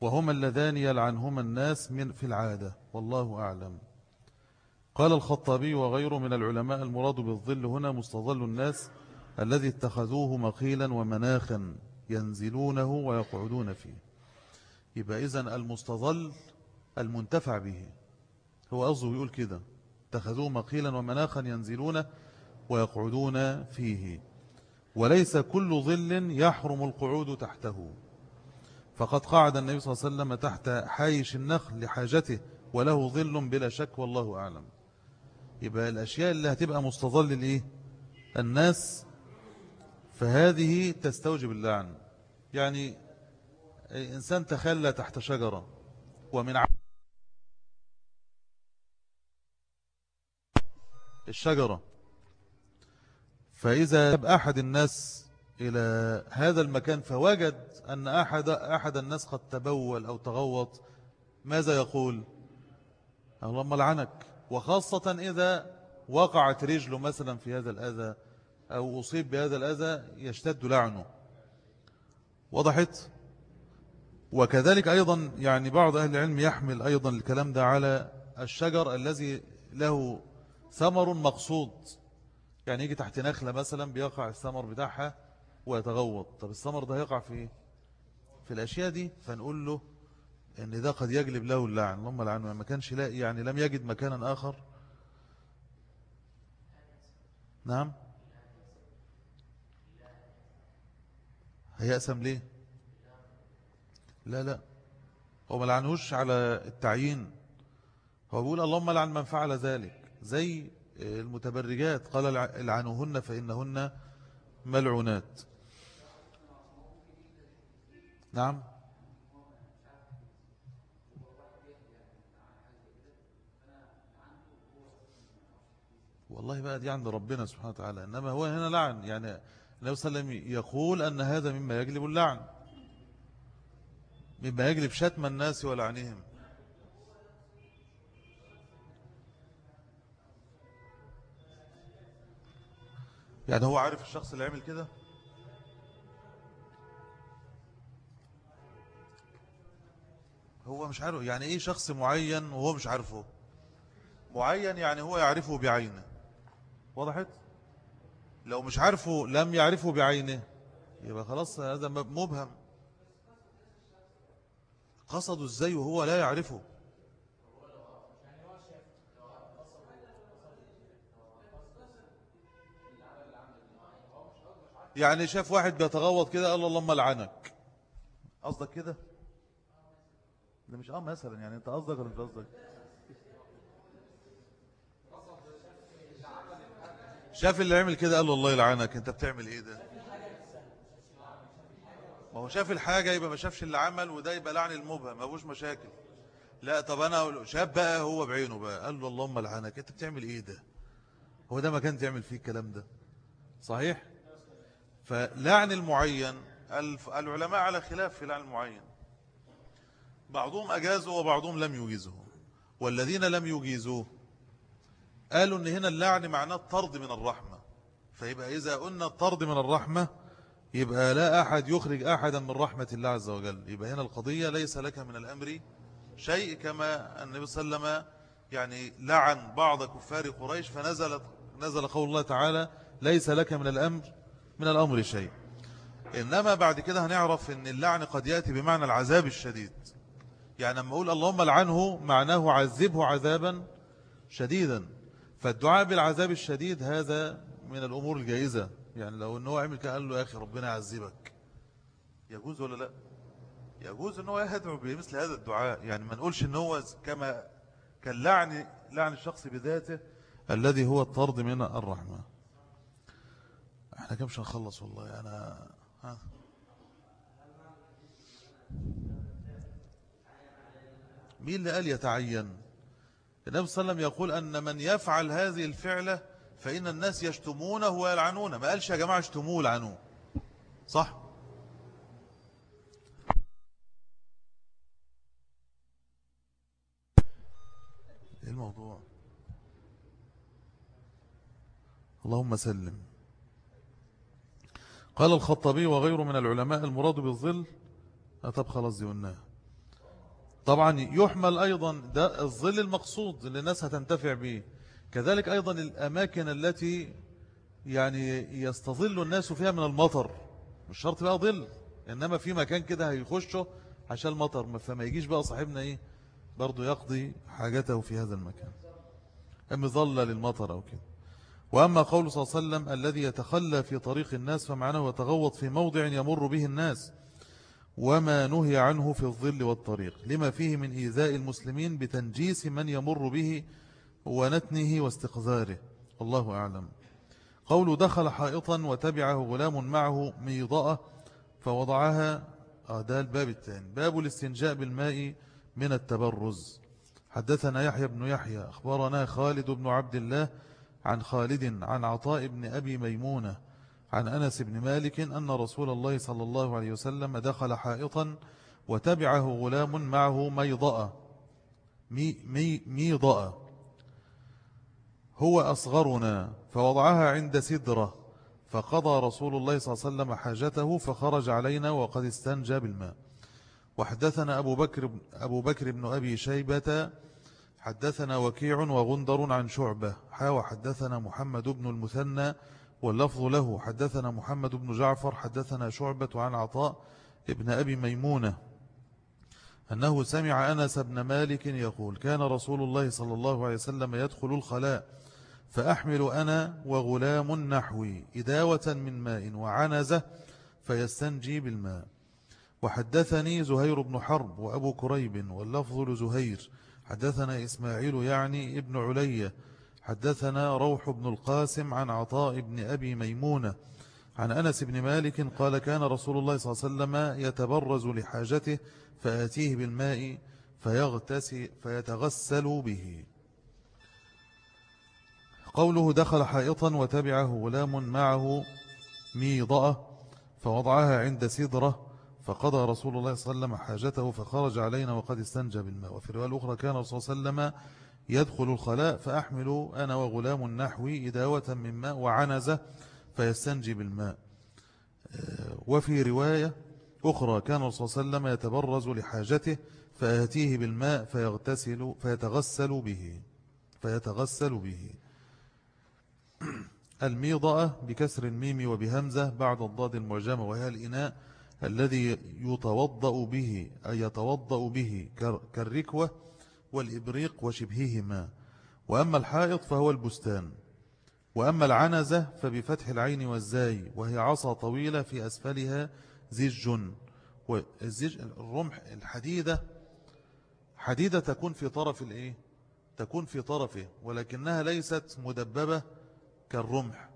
وهما اللذان يلعنهما الناس من في العادة. والله أعلم. قال الخطابي وغيره من العلماء المراد بالظل هنا مستظل الناس الذي اتخذوه مقيلا ومناخا ينزلونه ويقعدون فيه. يبقى إذن المستظل المنتفع به. هو قصده يقول كده اتخذوه مقيلا ومناخا ينزلون ويقعدون فيه. وليس كل ظل يحرم القعود تحته. فقد قعد النبي صلى الله عليه وسلم تحت حايش النخل لحاجته وله ظل بلا شك والله أعلم. يبقى الأشياء اللي هتبقى مستظل لإيه؟ الناس. فهذه تستوجب اللعن. يعني إنسان تخلى تحت شجرة ومن الشجرة. فإذا أحد الناس إلى هذا المكان فوجد أن أحد, أحد الناس قد تبول أو تغوط ماذا يقول؟ اللهم لعنك. وخاصة إذا وقعت رجله مثلا في هذا الأذى أو أصيب بهذا الأذى يشتد لعنه. وضحت؟ وكذلك أيضا يعني بعض أهل العلم يحمل أيضا الكلام ده على الشجر الذي له ثمر مقصود. يعني يجي تحت نخلة مثلا بيقع الثمر بتاعها ويتغوط. طب الثمر ده يقع في في الأشياء دي؟ فنقول له إن ده قد يجلب له اللعن اللهم لعنه ما كانش لاقي يعني لم يجد مكانا آخر. نعم. هيأسم ليه؟ لا لا. هو ما لعنهوش على التعيين. هو بيقول اللهم لعن من فعل ذلك. زي المتبرجات قال لعنوهن فإنهن ملعونات. نعم. والله بقى دي عند ربنا سبحانه وتعالى. إنما هو هنا لعن. يعني النبي صلى الله عليه وسلم يقول أن هذا مما يجلب اللعن. مما يجلب شتم الناس ولعنهم. يعني هو عارف الشخص اللي عمل كده؟ هو مش عارف. يعني إيه شخص معين وهو مش عارفه؟ معين يعني هو يعرفه بعينه. وضحت؟ لو مش عارفه لم يعرفه بعينه. يبقى خلاص هذا مبهم. قصده إزاي وهو لا يعرفه؟ يعني شاف واحد بيتغوط كده قال له اللهم لعنك. قصدك كده؟ ده مش آه مثلا يعني أنت قصدك ولا مش قصدك؟ شاف اللي عمل كده قال له الله يلعنك انت بتعمل إيه ده؟ ما هو شاف الحاجة يبقى ما شافش اللي عمل وده يبقى لعن المبهم ما مشاكل. لا طب أنا شاف بقى هو بعينه بقى قال له اللهم لعنك انت بتعمل إيه ده؟ هو ده ما كان تعمل فيه الكلام ده. صحيح؟ فلعن المعين العلماء على خلاف في لعن المعين. بعضهم أجازه وبعضهم لم يجيزه والذين لم يجيزوه قالوا إن هنا اللعن معناه الطرد من الرحمة. فيبقى إذا قلنا الطرد من الرحمة يبقى لا أحد يخرج أحدا من رحمة الله عز وجل. يبقى هنا القضية ليس لك من الأمر شيء كما النبي صلى الله عليه وسلم يعني لعن بعض كفار قريش فنزل نزل قول الله تعالى ليس لك من الأمر من الأمر شيء. إنما بعد كده هنعرف أن اللعن قد يأتي بمعنى العذاب الشديد. يعني لما أقول اللهم لعنه معناه عذبه عذابا شديدا. فالدعاء بالعذاب الشديد هذا من الأمور الجائزة. يعني لو أنه عمل كان قال له يا أخي ربنا يعذبك. يجوز ولا لا؟ يجوز أنه يهدع بمثل هذا الدعاء. يعني ما نقولش أنه كما كاللعن لعن الشخص بذاته الذي هو الطرد من الرحمة. إحنا كم مش هنخلص والله؟ أنا ها؟ مين اللي قال يتعين؟ النبي صلى الله عليه وسلم يقول أن من يفعل هذه الفعلة فإن الناس يشتمونه ويلعنونه. ما قالش يا جماعة اشتموه لعنوه صح؟ إيه الموضوع؟ اللهم سلم. قال الخطابي وغيره من العلماء المراد بالظل طب خلاص دي طبعا يحمل أيضا ده الظل المقصود اللي الناس هتنتفع به كذلك أيضا الأماكن التي يعني يستظل الناس فيها من المطر. مش شرط بقى ظل إنما في مكان كده هيخشه عشان المطر. فما يجيش بقى صاحبنا إيه برضو يقضي حاجته في هذا المكان. أم ظل للمطر أو كده. وأما قول صلى الله عليه وسلم الذي يتخلى في طريق الناس فمعناه يتغوط في موضع يمر به الناس. وما نهي عنه في الظل والطريق. لما فيه من إيذاء المسلمين بتنجيس من يمر به ونتنه واستقذاره. الله أعلم. قول دخل حائطا وتبعه غلام معه ميضاء فوضعها ده الباب الثاني باب الاستنجاء بالماء من التبرز. حدثنا يحيى بن يحيى. أخبرنا خالد بن عبد الله عن خالد عن عطاء بن أبي ميمونة عن أنس بن مالك أن رسول الله صلى الله عليه وسلم دخل حائطا وتبعه غلام معه ميضأ مي مي ميضأ هو أصغرنا فوضعها عند سدرة فقضى رسول الله صلى الله عليه وسلم حاجته فخرج علينا وقد استنجى بالماء. وحدثنا أبو بكر, أبو بكر بن أبي شيبة حدثنا وكيع وغندر عن شعبة حاوى حدثنا محمد بن المثنى واللفظ له حدثنا محمد بن جعفر حدثنا شعبة عن عطاء ابن أبي ميمونة أنه سمع أنس بن مالك يقول كان رسول الله صلى الله عليه وسلم يدخل الخلاء فأحمل أنا وغلام نحوي إداوة من ماء وعنزة فيستنجي بالماء. وحدثني زهير بن حرب وأبو كريب واللفظ لزهير. حدثنا إسماعيل يعني ابن علي حدثنا روح بن القاسم عن عطاء بن أبي ميمونة عن أنس بن مالك قال كان رسول الله صلى الله عليه وسلم يتبرز لحاجته فآتيه بالماء فيغتسل فيتغسل به. قوله دخل حائطا وتبعه غلام معه ميضأة فوضعها عند سدرة فقضى رسول الله صلى الله عليه وسلم حاجته فخرج علينا وقد استنجى بالماء. وفي الرواية الأخرى كان رسول الله صلى الله عليه وسلم يدخل الخلاء فأحمل أنا وغلام النحوي إداوة من ماء وعنزة فيستنجي بالماء. آه، وفي رواية أخرى كان الرسول صلى الله عليه وسلم يتبرز لحاجته فيأتيه بالماء فيغتسل فيتغسل به فيتغسل به. (clears throat) الميضة بكسر الميم وبهمزة بعد الضاد المعجمة وهي الإناء الذي يتوضأ به أي يتوضأ به كالركوة والإبريق وشبههما. وأما الحائط فهو البستان. وأما العنزة فبفتح العين والزاي وهي عصا طويلة في أسفلها زج. والزج الرمح الحديدة حديدة تكون في طرف الإيه؟ تكون في طرفه ولكنها ليست مدببة كالرمح.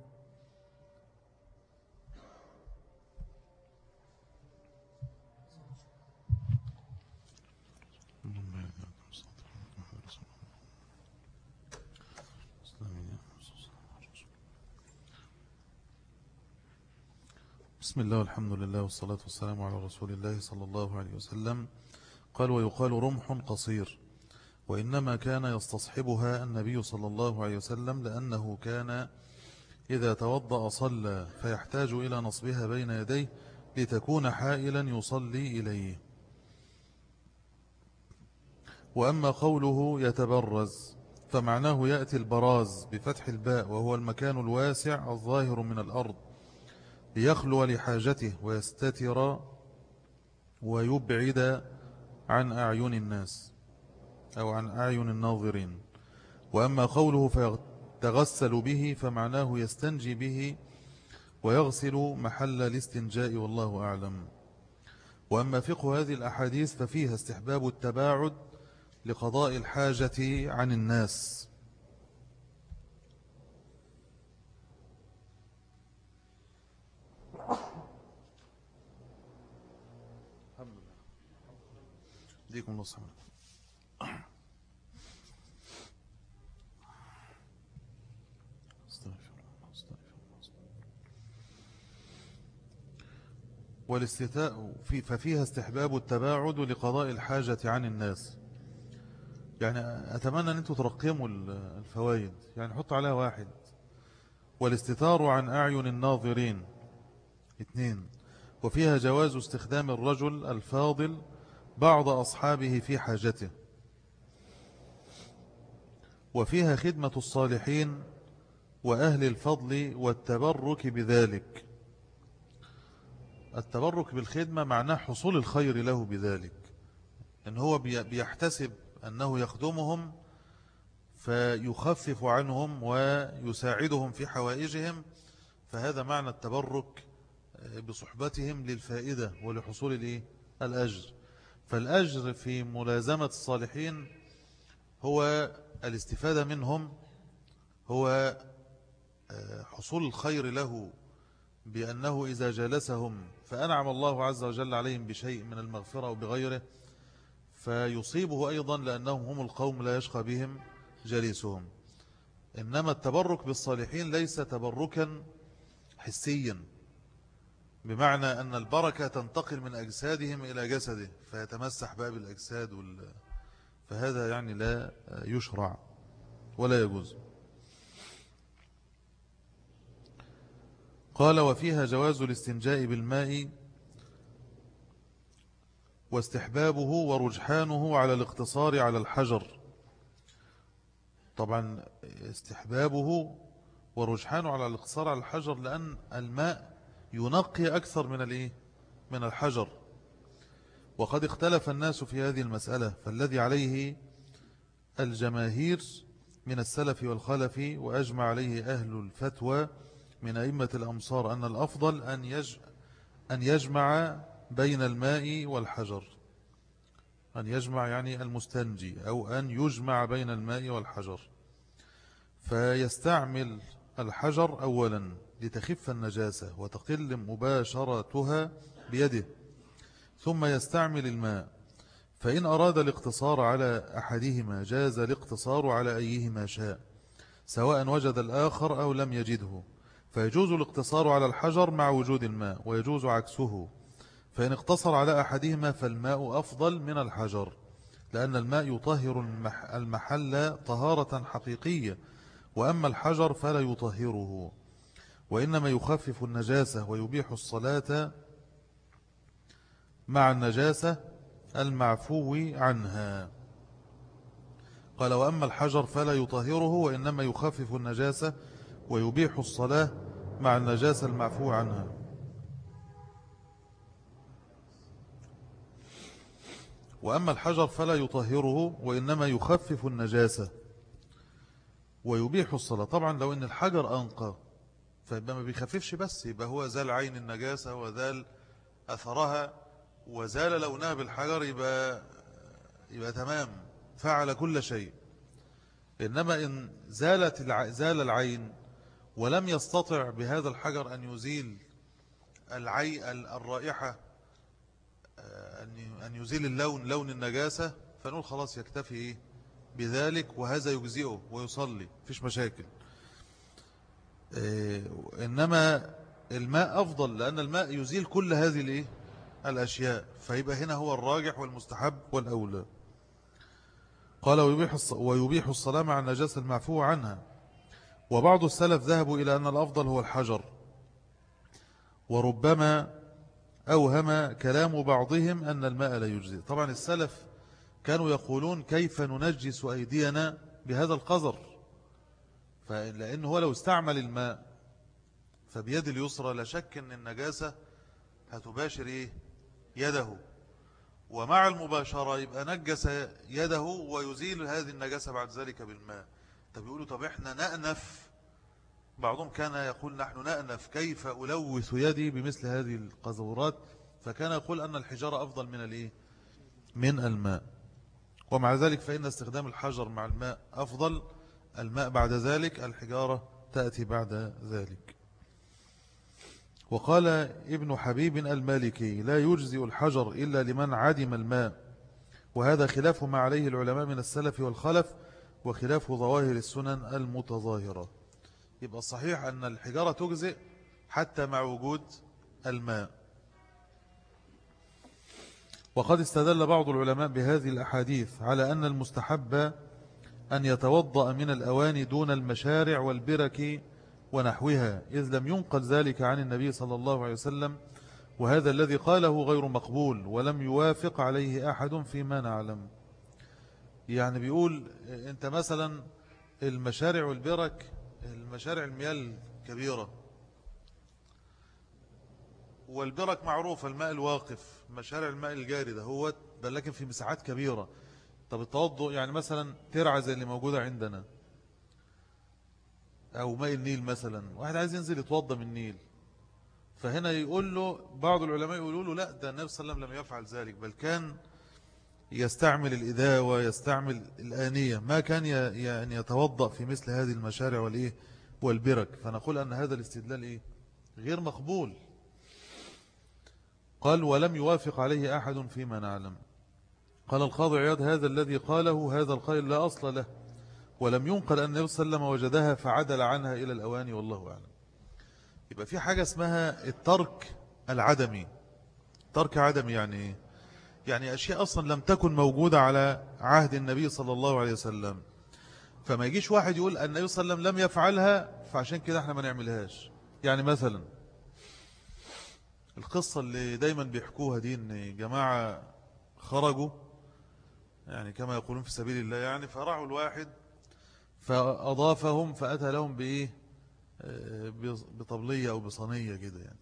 بسم الله والحمد لله والصلاة والسلام على رسول الله صلى الله عليه وسلم. قال ويقال رمح قصير وإنما كان يستصحبها النبي صلى الله عليه وسلم لأنه كان إذا توضأ صلى فيحتاج إلى نصبها بين يديه لتكون حائلا يصلي إليه. وأما قوله يتبرز فمعناه يأتي البراز بفتح الباء وهو المكان الواسع الظاهر من الأرض. ليخلو لحاجته ويستتر ويبعد عن أعين الناس أو عن أعين الناظرين. وأما قوله فيتغسل به فمعناه يستنجي به ويغسل محل الاستنجاء والله أعلم. وأما فقه هذه الأحاديث ففيها استحباب التباعد لقضاء الحاجة عن الناس. ديكم نص والاستتاء في ففيها استحباب التباعد لقضاء الحاجة عن الناس. يعني أتمنى أن أنتم ترقموا الفوائد. يعني حط عليها واحد. والاستتار عن أعين الناظرين. اثنين. وفيها جواز استخدام الرجل الفاضل بعض أصحابه في حاجته. وفيها خدمة الصالحين وأهل الفضل والتبرك بذلك. التبرك بالخدمة معناه حصول الخير له بذلك. إن هو بيحتسب أنه يخدمهم فيخفف عنهم ويساعدهم في حوائجهم فهذا معنى التبرك بصحبتهم للفائدة ولحصول الأجر. فالأجر في ملازمة الصالحين هو الاستفادة منهم هو آه، حصول الخير له بأنه إذا جالسهم فأنعم الله عز وجل عليهم بشيء من المغفرة أو بغيره فيصيبه أيضا لأنهم هم القوم لا يشقى بهم جليسهم. إنما التبرك بالصالحين ليس تبركا حسيا. بمعنى أن البركة تنتقل من أجسادهم إلى جسده فيتمسح باب الأجساد وال... فهذا يعني لا يشرع ولا يجوز. قال وفيها جواز الاستنجاء بالماء واستحبابه ورجحانه على الاقتصار على الحجر. طبعا استحبابه ورجحانه على الاقتصار على الحجر لأن الماء ينقي أكثر من الإيه؟ من الحجر. وقد اختلف الناس في هذه المسألة فالذي عليه الجماهير من السلف والخلف وأجمع عليه أهل الفتوى من أئمة الأمصار أن الأفضل أن, يج أن يجمع بين الماء والحجر. أن يجمع يعني المستنجي أو أن يجمع بين الماء والحجر. فيستعمل الحجر أولا. لتخف النجاسة وتقل مباشرتها بيده ثم يستعمل الماء. فإن أراد الاقتصار على أحدهما جاز الاقتصار على أيهما شاء سواء وجد الآخر أو لم يجده. فيجوز الاقتصار على الحجر مع وجود الماء ويجوز عكسه. فإن اقتصر على أحدهما فالماء أفضل من الحجر لأن الماء يطهر المحل طهارة حقيقية وأما الحجر فلا يطهره. وإنما يخفف النجاسة ويبيح الصلاة مع النجاسة المعفو عنها. قال وأما الحجر فلا يطهره وإنما يخفف النجاسة ويبيح الصلاة مع النجاسة المعفو عنها. وأما الحجر فلا يطهره وإنما يخفف النجاسة ويبيح الصلاة. طبعا لو أن الحجر أنقى فيبقى ما بيخففش بس يبقى هو زال عين النجاسة وزال أثرها وزال لونها بالحجر يبقى, يبقى تمام فعل كل شيء. إنما إن زالت زال العين ولم يستطع بهذا الحجر أن يزيل العي الرائحة آه، أن يزيل اللون لون النجاسة فنقول خلاص يكتفي بذلك وهذا يجزئه ويصلي فيش مشاكل. إنما الماء أفضل لأن الماء يزيل كل هذه الإيه؟ الأشياء. فيبقى هنا هو الراجح والمستحب والأولى. قال ويبيح, ويبيح الصلاة مع النجاسة المعفو عنها. وبعض السلف ذهبوا إلى أن الأفضل هو الحجر. وربما أوهم كلام بعضهم أن الماء لا يجزي. طبعا السلف كانوا يقولون كيف ننجس أيدينا بهذا القذر لأنه هو لو استعمل الماء فبيد اليسرى لا شك أن النجاسة هتباشر إيه؟ يده. ومع المباشرة يبقى نجس يده ويزيل هذه النجاسة بعد ذلك بالماء. طب يقولوا طب إحنا نأنف؟ بعضهم كان يقول نحن نأنف كيف ألوث يدي بمثل هذه القذورات؟ فكان يقول أن الحجارة أفضل من الإيه؟ من الماء. ومع ذلك فإن استخدام الحجر مع الماء أفضل. الماء بعد ذلك الحجارة تأتي بعد ذلك. وقال ابن حبيب المالكي لا يجزئ الحجر إلا لمن عدم الماء. وهذا خلاف ما عليه العلماء من السلف والخلف وخلاف ظواهر السنن المتظاهرة. يبقى صحيح أن الحجارة تجزئ حتى مع وجود الماء. وقد استدل بعض العلماء بهذه الأحاديث على أن المستحب أن يتوضأ من الأواني دون المشارع والبرك ونحوها إذ لم ينقل ذلك عن النبي صلى الله عليه وسلم وهذا الذي قاله غير مقبول ولم يوافق عليه أحد فيما نعلم. يعني بيقول أنت مثلا المشارع والبرك المشارع المياه الكبيرة والبرك معروفة الماء الواقف مشارع الماء الجاري ده هو لكن في مساحات كبيرة. طب التوضؤ يعني مثلا ترعى زي اللي موجودة عندنا. أو ماء النيل مثلا. واحد عايز ينزل يتوضى من النيل. فهنا يقول له بعض العلماء يقولوا له لا ده النبي صلى الله عليه وسلم لم يفعل ذلك بل كان يستعمل الإداوة يستعمل الآنية. ما كان يعني يتوضأ في مثل هذه المشارع والإيه والبرك. فنقول أن هذا الاستدلال إيه؟ غير مقبول. قال ولم يوافق عليه أحد فيما نعلم. قال القاضي عياد هذا الذي قاله هذا القائل لا أصل له ولم ينقل أن النبي صلى الله عليه وسلم وجدها فعدل عنها إلى الأواني والله أعلم. يبقى في حاجة اسمها الترك العدمي. ترك عدمي يعني إيه؟ يعني أشياء أصلا لم تكن موجودة على عهد النبي صلى الله عليه وسلم. فما يجيش واحد يقول النبي صلى الله عليه وسلم لم يفعلها فعشان كده إحنا ما نعملهاش. يعني مثلا القصة اللي دايما بيحكوها دي إن جماعة خرجوا يعني كما يقولون في سبيل الله يعني فرعوا الواحد فأضافهم فأتى لهم بإيه؟ آه، بطبلية أو بصنية كده يعني.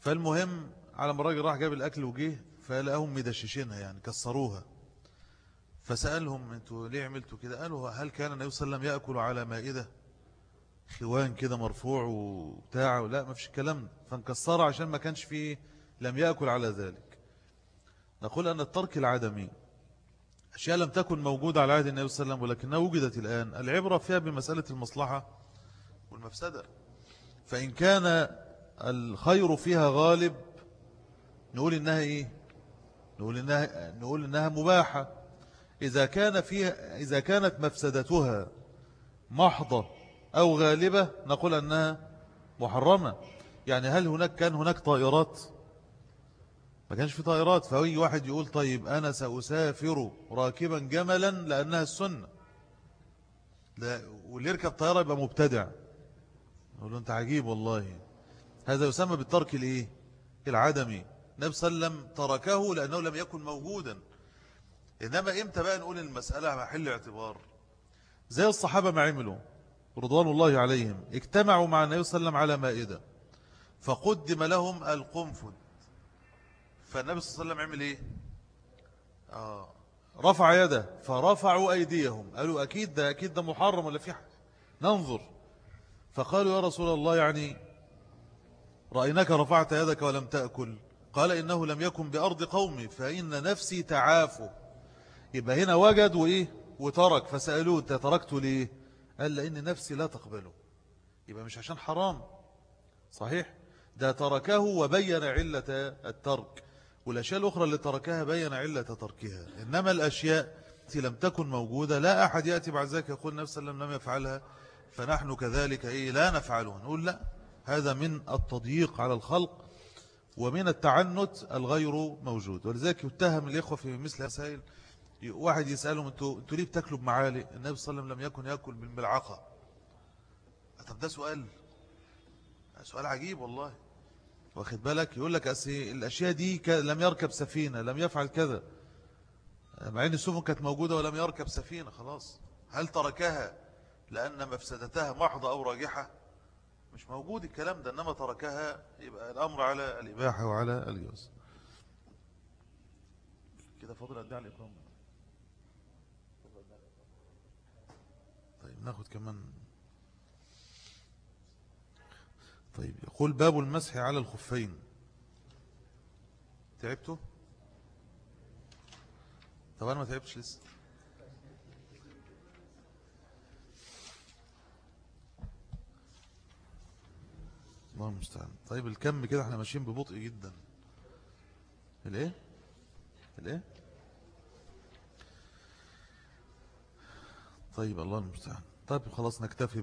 فالمهم على ما الراجل راح جاب الأكل وجيه فلقاهم مدششينها يعني كسروها. فسألهم أنتوا ليه عملتوا كده؟ قالوا هل كان النبي صلى الله عليه وسلم يأكل على مائدة؟ خوان كده مرفوع وبتاع لا ما فيش الكلام ده. عشان ما كانش فيه لم يأكل على ذلك. نقول أن الترك العدمي أشياء لم تكن موجودة على عهد النبي صلى الله عليه وسلم ولكنها وجدت الآن. العبرة فيها بمسألة المصلحة والمفسدة. فإن كان الخير فيها غالب نقول إنها إيه؟ نقول إنها, نقول إنها مباحة. إذا, كان فيها إذا كانت مفسدتها محضة أو غالبة نقول أنها محرمة. يعني هل هناك كان هناك طائرات ما كانش في طائرات فأي واحد يقول طيب أنا سأسافر راكبا جملا لأنها السنة. واللي يركب طائرة يبقى مبتدع. نقول له أنت عجيب والله. هذا يسمى بالترك الإيه؟ العدمي. النبي صلى الله عليه وسلم تركه لأنه لم يكن موجودا. إنما إمتى بقى نقول المسألة محل اعتبار زي الصحابة ما عملوا رضوان الله عليهم اجتمعوا مع النبي صلى الله عليه وسلم على مائدة فقدم لهم القنفذ. فالنبي صلى الله عليه وسلم عمل إيه؟ آه. رفع يده فرفعوا أيديهم. قالوا أكيد ده أكيد ده محرم ولا في حاجة. ننظر. فقالوا يا رسول الله يعني رأيناك رفعت يدك ولم تأكل. قال إنه لم يكن بأرض قومي فإن نفسي تعافوا يبقى هنا وجد وإيه؟ وترك. فسألوه أنت تركته ليه؟ قال لأن نفسي لا تقبله. يبقى مش عشان حرام. صحيح؟ ده تركه وبين علة الترك. والأشياء الأخرى اللي تركها بين علة تركها. إنما الأشياء التي لم تكن موجودة لا أحد يأتي بعد ذلك يقول نفسا لم لم يفعلها فنحن كذلك إيه لا نفعله نقول لا هذا من التضييق على الخلق ومن التعنت الغير موجود. ولذلك يتهم الإخوة في مثل المسائل واحد يسألهم أنتوا, أنتوا ليه بتاكلوا بمعالي النبي صلى الله عليه وسلم لم يكن يأكل بالملعقة. طب ده سؤال سؤال عجيب والله. واخد بالك؟ يقول لك أسي الأشياء دي لم يركب سفينة لم يفعل كذا. مع أن السفن كانت موجودة ولم يركب سفينة خلاص. هل تركها لأن مفسدتها محضة أو راجحة؟ مش موجود الكلام ده إنما تركها يبقى الأمر على الإباحة وعلى الجواز. كده فاضل قد على الإقامة؟ طيب ناخد كمان طيب يقول باب المسح على الخفين. تعبتوا طب أنا ما تعبتش لسه. الله المستعان. طيب الكم كده إحنا ماشيين ببطء جدا. الإيه؟ الإيه؟ طيب الله المستعان. طيب خلاص نكتفي